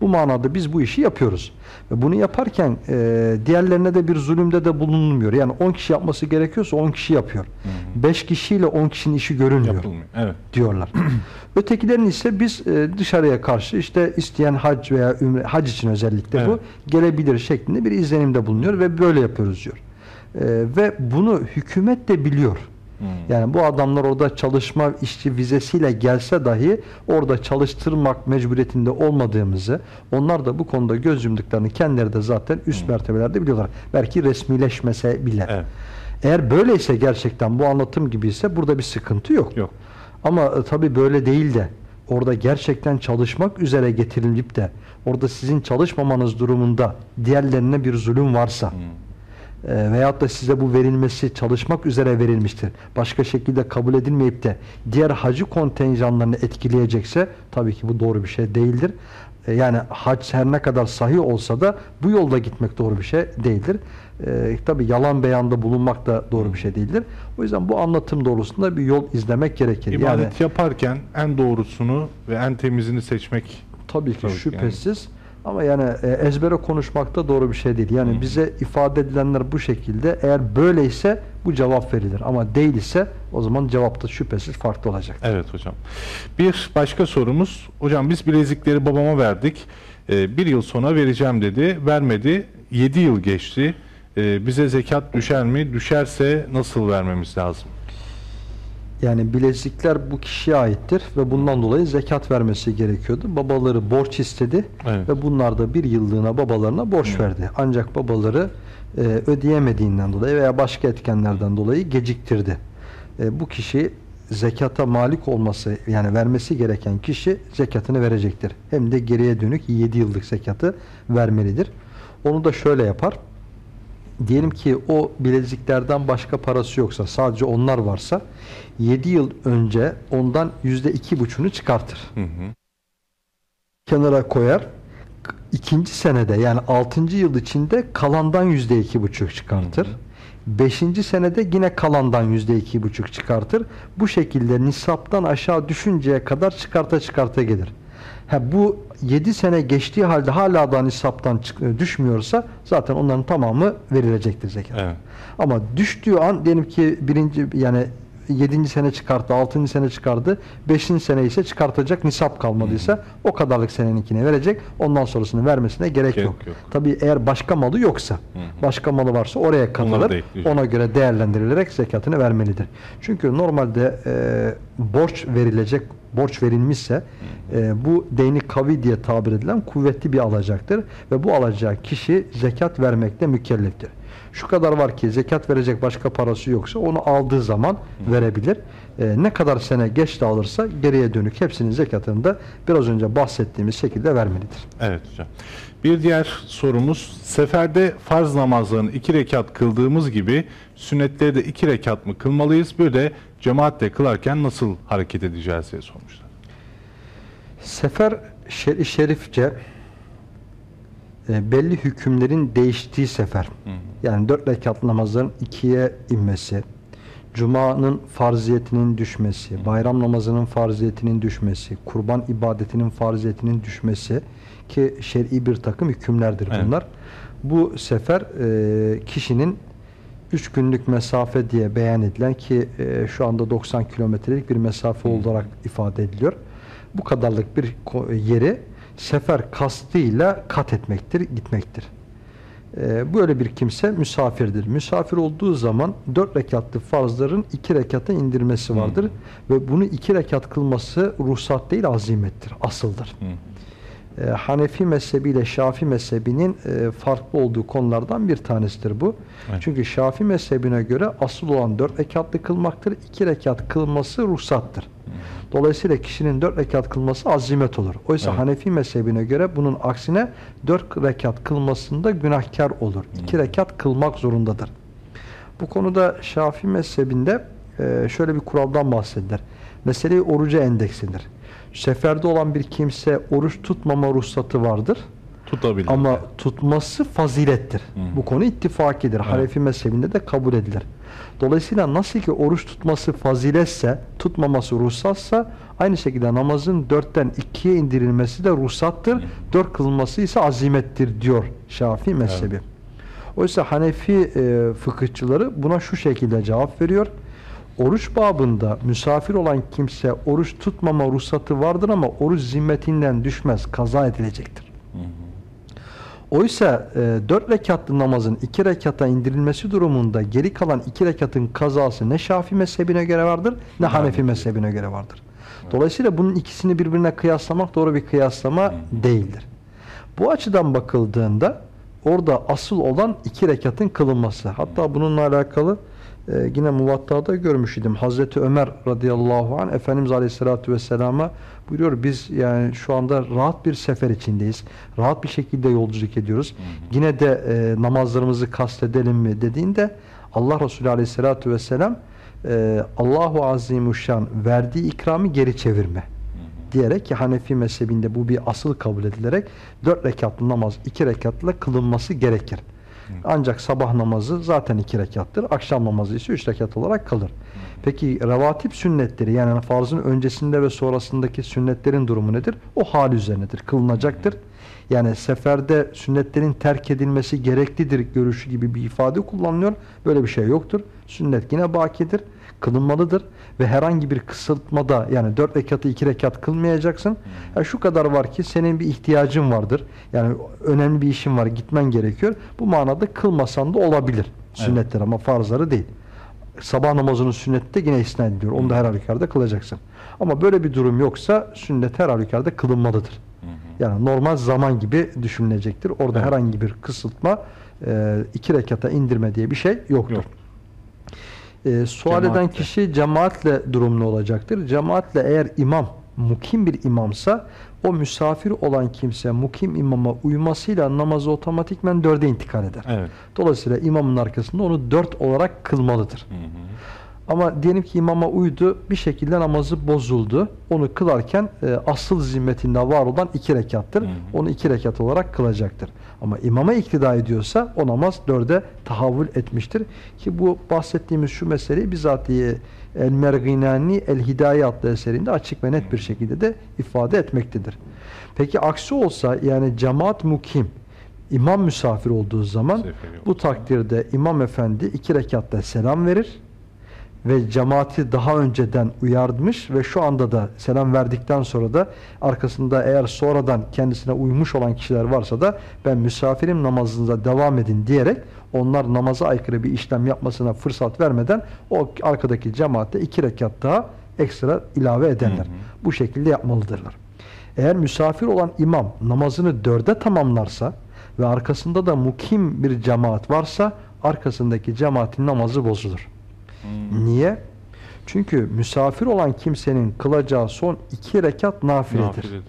Bu manada biz bu işi yapıyoruz. Ve bunu yaparken e, diğerlerine de bir zulümde de bulunulmuyor. Yani 10 kişi yapması gerekiyorsa 10 kişi yapıyor. 5 kişiyle 10 kişinin işi görünmüyor Yapılmıyor. Evet. diyorlar. Ötekilerin ise biz e, dışarıya karşı işte isteyen hac veya ümre, hac için özellikle bu gelebilir şeklinde bir izlenimde bulunuyor ve böyle yapıyoruz diyor. E, ve bunu hükümet de biliyor. Yani bu adamlar orada çalışma işçi vizesiyle gelse dahi orada çalıştırmak mecburiyetinde olmadığımızı onlar da bu konuda göz yumduklarını kendileri de zaten üst mertebelerde biliyorlar. Belki resmileşmese bile. Evet. Eğer böyleyse gerçekten bu anlatım gibi ise burada bir sıkıntı yok. Yok. Ama e, tabii böyle değil de orada gerçekten çalışmak üzere getirilip de orada sizin çalışmamanız durumunda diğerlerine bir zulüm varsa e, veyahut da size bu verilmesi çalışmak üzere verilmiştir. Başka şekilde kabul edilmeyip de diğer hacı kontenjanlarını etkileyecekse tabii ki bu doğru bir şey değildir. E, yani hac her ne kadar sahih olsa da bu yolda gitmek doğru bir şey değildir. E, tabii yalan beyanda bulunmak da doğru bir şey değildir. O yüzden bu anlatım doğrusunda bir yol izlemek gerekir. Yani İbadet yaparken en doğrusunu ve en temizini seçmek Tabii ki Tabii şüphesiz. Ama yani e, ezbere konuşmak da doğru bir şey değil. Yani bize ifade edilenler bu şekilde. Eğer böyleyse bu cevap verilir. Ama değil ise o zaman cevap da şüphesiz farklı olacak. Evet hocam. Bir başka sorumuz. Hocam biz bilezikleri babama verdik. Ee, bir yıl sonra vereceğim dedi. Vermedi. 7 yıl geçti. Ee, bize zekat düşer mi? Düşerse nasıl vermemiz lazım? Yani bilezikler bu kişiye aittir ve bundan dolayı zekat vermesi gerekiyordu. Babaları borç istedi Evet. ve bunlar da bir yıllığına babalarına borç verdi. Ancak babaları e, ödeyemediğinden dolayı veya başka etkenlerden dolayı geciktirdi. E, bu kişi zekata malik olması yani vermesi gereken kişi zekatını verecektir. Hem de geriye dönük 7 yıllık zekatı vermelidir. Onu da şöyle yapar. Diyelim ki o bileziklerden başka parası yoksa sadece onlar varsa 7 yıl önce ondan %2,5'unu çıkartır. Hı hı. Kenara koyar. İkinci senede yani 6. yıl içinde kalandan %2,5 çıkartır. 5. senede yine kalandan %2,5 çıkartır. Bu şekilde nisaptan aşağı düşünceye kadar çıkarta çıkarta gelir. Ha, bu 7 sene geçtiği halde hala da nisaptan çık- düşmüyorsa zaten onların tamamı verilecektir zekat. Evet. Ama düştüğü an diyelim ki birinci yani 7. sene çıkarttı, 6. sene çıkardı, 5. sene ise çıkartacak nisap kalmadıysa o kadarlık seneninkine verecek. Ondan sonrasını vermesine gerek, Gerek yok. yok. Tabii eğer başka malı yoksa, başka malı varsa oraya katılır. Ona göre değerlendirilerek zekatını vermelidir. Çünkü normalde e, borç verilecek, borç verilmişse e, bu deyni kavi diye tabir edilen kuvvetli bir alacaktır ve bu alacağı kişi zekat vermekle mükelleftir. Şu kadar var ki zekat verecek başka parası yoksa onu aldığı zaman verebilir. E, ne kadar sene geç de alırsa geriye dönük hepsinin zekatını da biraz önce bahsettiğimiz şekilde vermelidir. Evet hocam. Bir diğer sorumuz seferde farz namazlarını iki rekat kıldığımız gibi sünnetleri de iki rekat mı kılmalıyız? Bir de cemaatle kılarken nasıl hareket edeceğiz diye sormuşlar. Sefer şer şerifçe e, belli hükümlerin değiştiği sefer. Yani dört rekat namazların ikiye inmesi, Cuma'nın farziyetinin düşmesi, bayram namazının farziyetinin düşmesi, kurban ibadetinin farziyetinin düşmesi ki şer'i bir takım hükümlerdir Evet. bunlar. Bu sefer e, kişinin 3 günlük mesafe diye beyan edilen ki e, şu anda 90 kilometrelik bir mesafe olarak ifade ediliyor. Bu kadarlık bir yeri sefer kastıyla kat etmektir, gitmektir. E, böyle bir kimse misafirdir. Misafir olduğu zaman 4 rekatlı farzların 2 rekata indirmesi vardır ve bunu 2 rekat kılması ruhsat değil azimettir, asıldır. E, Hanefi mezhebiyle Şafi mezhebinin e, farklı olduğu konulardan bir tanesidir bu. Evet. Çünkü Şafi mezhebine göre asıl olan 4 rekatlı kılmaktır. 2 rekat kılması ruhsattır. Dolayısıyla kişinin 4 rekat kılması azimet olur. Oysa Evet. Hanefi mezhebine göre bunun aksine 4 rekat kılmasında günahkar olur. 2 rekat kılmak zorundadır. Bu konuda Şafi mezhebinde e, şöyle bir kuraldan bahsedilir. Meseleyi oruca endeksidir. Seferde olan bir kimse oruç tutmama ruhsatı vardır. Tutabilir. Ama tutması fazilettir. Bu konu ittifakidir. Hanefi mezhebinde de kabul edilir. Dolayısıyla nasıl ki oruç tutması faziletse, tutmaması ruhsatsa, aynı şekilde namazın dörtten ikiye indirilmesi de ruhsattır. Dört kılınması ise azimettir diyor Şafii mezhebi. Oysa Hanefi e, fıkıhçıları buna şu şekilde cevap veriyor. Oruç babında misafir olan kimse oruç tutmama ruhsatı vardır ama oruç zimmetinden düşmez, kaza edilecektir. Oysa e, 4 rekatlı namazın 2 rekata indirilmesi durumunda geri kalan 2 rekatın kazası ne Şafii mezhebine göre vardır ne Hanefi mezhebine göre vardır. Dolayısıyla bunun ikisini birbirine kıyaslamak doğru bir kıyaslama değildir. Bu açıdan bakıldığında orada asıl olan 2 rekatın kılınması. Hatta bununla alakalı e, yine Muvatta'da görmüş idim. Hazreti Ömer radıyallahu anh Efendimiz aleyhissalatü vesselama buyuruyor biz yani şu anda rahat bir sefer içindeyiz. Rahat bir şekilde yolculuk ediyoruz. Yine de e, namazlarımızı kastedelim mi dediğinde Allah Resulü aleyhissalatü vesselam e, Allahu Azimuşşan verdiği ikramı geri çevirme diyerek ki Hanefi mezhebinde bu bir asıl kabul edilerek 4 rekatlı namaz 2 rekatla kılınması gerekir. Ancak sabah namazı zaten 2 rekattır. Akşam namazı ise 3 rekat olarak kalır. Peki revatip sünnetleri yani farzın öncesinde ve sonrasındaki sünnetlerin durumu nedir? O hal üzerinedir. Kılınacaktır. Yani seferde sünnetlerin terk edilmesi gereklidir görüşü gibi bir ifade kullanılıyor. Böyle bir şey yoktur. Sünnet yine bakidir. Kılınmalıdır ve herhangi bir kısıtmada yani 4 rekatı 2 rekat kılmayacaksın. Ya şu kadar var ki senin bir ihtiyacın vardır. Yani önemli bir işin var gitmen gerekiyor. Bu manada kılmasan da olabilir sünnetler ama farzları değil. Sabah namazının sünneti de yine isnat ediliyor. Onu da her halükarda kılacaksın. Ama böyle bir durum yoksa sünnet her halükarda kılınmalıdır. Yani normal zaman gibi düşünülecektir. Orada Evet. herhangi bir kısıtma e, iki rekata indirme diye bir şey yoktur. Yok. E, sual eden kişi cemaatle durumlu olacaktır. Cemaatle eğer imam mukim bir imamsa o misafir olan kimse mukim imama uymasıyla namazı otomatikmen dörde intikal eder. Evet. Dolayısıyla imamın arkasında onu dört olarak kılmalıdır. Ama diyelim ki imama uydu, bir şekilde namazı bozuldu. Onu kılarken e, asıl zimmetinde var olan iki rekattır. Onu iki rekat olarak kılacaktır. Ama imama iktida ediyorsa o namaz dörde tahavvül etmiştir. Ki bu bahsettiğimiz şu meseleyi bizatihi El Merginani El Hidaye adlı eserinde açık ve net bir şekilde de ifade etmektedir. Peki aksi olsa yani cemaat mukim, imam misafir olduğu zaman bu takdirde imam efendi iki rekatta selam verir ve cemaati daha önceden uyarmış ve şu anda da selam verdikten sonra da arkasında eğer sonradan kendisine uymuş olan kişiler varsa da ben misafirim namazınıza devam edin diyerek onlar namaza aykırı bir işlem yapmasına fırsat vermeden o arkadaki cemaatte iki rekat daha ekstra ilave ederler. Hı hı. Bu şekilde yapmalıdırlar. Eğer misafir olan imam namazını dörde tamamlarsa ve arkasında da mukim bir cemaat varsa arkasındaki cemaatin namazı bozulur. Niye? Çünkü misafir olan kimsenin kılacağı son iki rekat nafiledir. Nafiledir.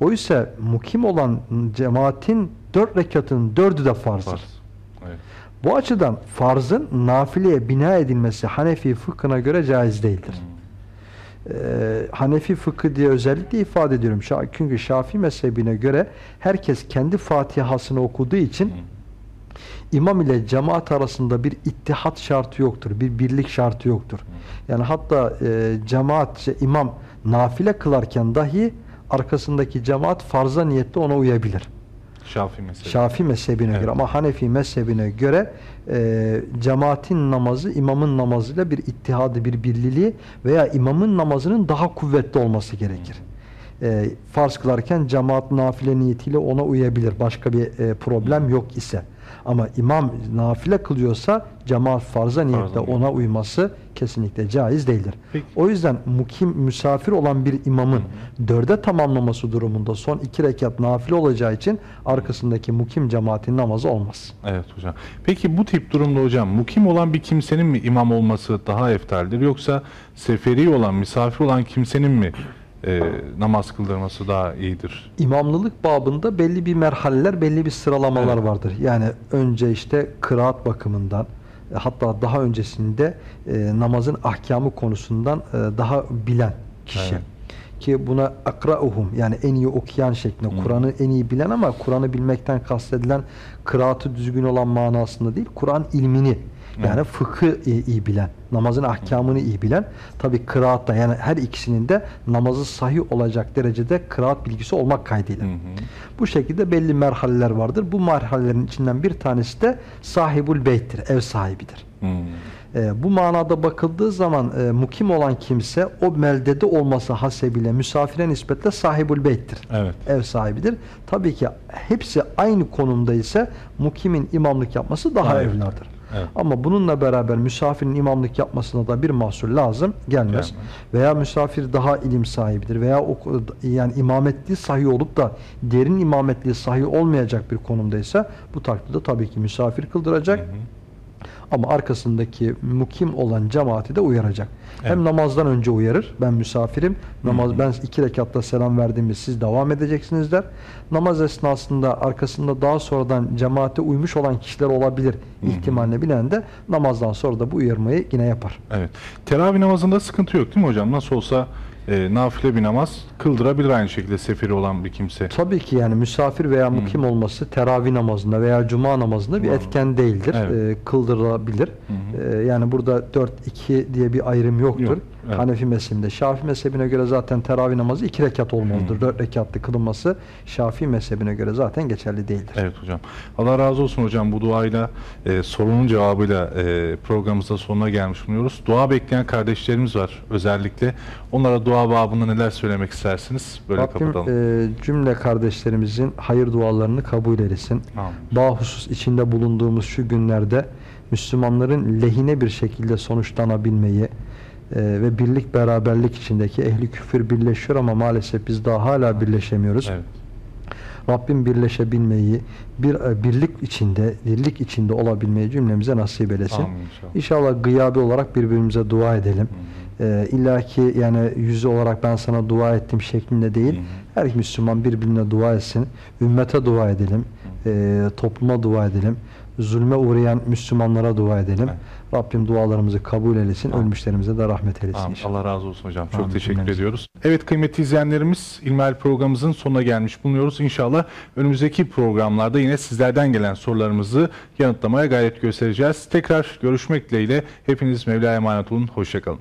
Oysa mukim olan cemaatin dört rekatın dördü de farzdır. Farz. Evet. Bu açıdan farzın nafileye bina edilmesi Hanefi fıkhına göre caiz değildir. Ee, Hanefi fıkhı diye özellikle ifade ediyorum. Çünkü Şafii mezhebine göre herkes kendi Fatihasını okuduğu için imam ile cemaat arasında bir ittihat şartı yoktur. Bir birlik şartı yoktur. Yani hatta e, cemaat, şey, imam nafile kılarken dahi arkasındaki cemaat farza niyette ona uyabilir. Şafii mezhebi. Şafii mezhebine Evet. göre ama Hanefi mezhebine göre e, cemaatin namazı imamın namazıyla bir ittihadı, bir birliliği veya imamın namazının daha kuvvetli olması gerekir. E, farz kılarken cemaat nafile niyetiyle ona uyabilir. Başka bir e, problem yok ise. Ama imam nafile kılıyorsa cemaat farza niyetle ona uyması kesinlikle caiz değildir. Peki. O yüzden mukim misafir olan bir imamın dörde tamamlaması durumunda son iki rekat nafile olacağı için arkasındaki mukim cemaatin namazı olmaz. Evet hocam. Peki bu tip durumda hocam mukim olan bir kimsenin mi imam olması daha eftaldir yoksa seferi olan, misafir olan kimsenin mi e, namaz kıldırması daha iyidir? İmamlılık babında belli bir merhaleler, belli bir sıralamalar Evet. vardır. Yani önce işte kıraat bakımından e, hatta daha öncesinde e, namazın ahkamı konusundan e, daha bilen kişi. Evet. Ki buna akrauhum yani en iyi okuyan şeklinde. Kur'an'ı en iyi bilen ama Kur'an'ı bilmekten kastedilen kıraatı düzgün olan manasında değil Kur'an ilmini yani Evet. fıkhı iyi, iyi bilen, namazın ahkamını iyi bilen tabi kıraatta yani her ikisinin de namazı sahih olacak derecede kıraat bilgisi olmak kaydıyla. Hı hı. Bu şekilde belli merhaleler vardır. Bu merhalelerin içinden bir tanesi de sahibul beyttir, ev sahibidir. Hı. Ee, bu manada bakıldığı zaman e, mukim olan kimse o meldede olması hasebiyle misafire nispetle sahibul beyttir. Evet. Ev sahibidir. Tabii ki hepsi aynı konumda ise mukimin imamlık yapması daha evladır. Evet. Ama bununla beraber misafirin imamlık yapmasına da bir mahsur lazım gelmez. Gelmez. Veya misafir daha ilim sahibidir veya o, yani imametliği sahih olup da diğerinin imametliği sahih olmayacak bir konumdaysa bu takdirde tabii ki misafir kıldıracak. Hı hı. Ama arkasındaki mukim olan cemaati de uyaracak. Hem Evet. namazdan önce uyarır. Ben misafirim. Namaz ben iki rekatta selam verdiğimde siz devam edeceksiniz der. Namaz esnasında arkasında daha sonradan cemaate uymuş olan kişiler olabilir ihtimaline bilen de namazdan sonra da bu uyarmayı yine yapar. Evet. Teravih namazında sıkıntı yok değil mi hocam? Nasıl olsa e, nafile bir namaz kıldırabilir aynı şekilde seferi olan bir kimse. Tabii ki yani misafir veya mukim olması teravih namazında veya cuma namazında bir etken değildir. Evet. Ee, kıldırılabilir. Ee, yani burada 4-2 diye bir ayrım yoktur. Yok, evet. Hanefi mezhebinde. Şafii mezhebine göre zaten teravih namazı 2 rekat olmalıdır. Hı. 4 rekatlı kılınması Şafii mezhebine göre zaten geçerli değildir. Evet hocam. Allah razı olsun hocam bu duayla e, sorunun cevabıyla e, programımızda sonuna gelmiş bulunuyoruz. Dua bekleyen kardeşlerimiz var özellikle. Onlara dua babında neler söylemek istersiniz? Böyle Rabbim kapatalım. e, cümle kardeşlerimizin hayır dualarını kabul eylesin. Amin. Bahusus içinde bulunduğumuz şu günlerde Müslümanların lehine bir şekilde sonuçlanabilmeyi e, ve birlik beraberlik içindeki ehli küfür birleşiyor ama maalesef biz daha hala birleşemiyoruz. Evet. Rabbim birleşebilmeyi, bir e, birlik içinde, birlik içinde olabilmeyi cümlemize nasip eylesin. Amin inşallah. İnşallah gıyabi olarak birbirimize dua edelim. Ee, İlla ki yani yüzü olarak ben sana dua ettim şeklinde değil. Hı hı. Her Müslüman birbirine dua etsin. Ümmete dua edelim. Ee, topluma dua edelim. Zulme uğrayan Müslümanlara dua edelim. Evet. Rabbim dualarımızı kabul eylesin. Amin. Ölmüşlerimize de rahmet eylesin Amin. inşallah. Allah razı olsun hocam. Çok Amin. teşekkür Cümlemize. ediyoruz. Evet kıymetli izleyenlerimiz İlmihal programımızın sonuna gelmiş bulunuyoruz. İnşallah önümüzdeki programlarda yine sizlerden gelen sorularımızı yanıtlamaya gayret göstereceğiz. Tekrar görüşmek dileğiyle hepiniz Mevla'ya emanet olun. Hoşçakalın.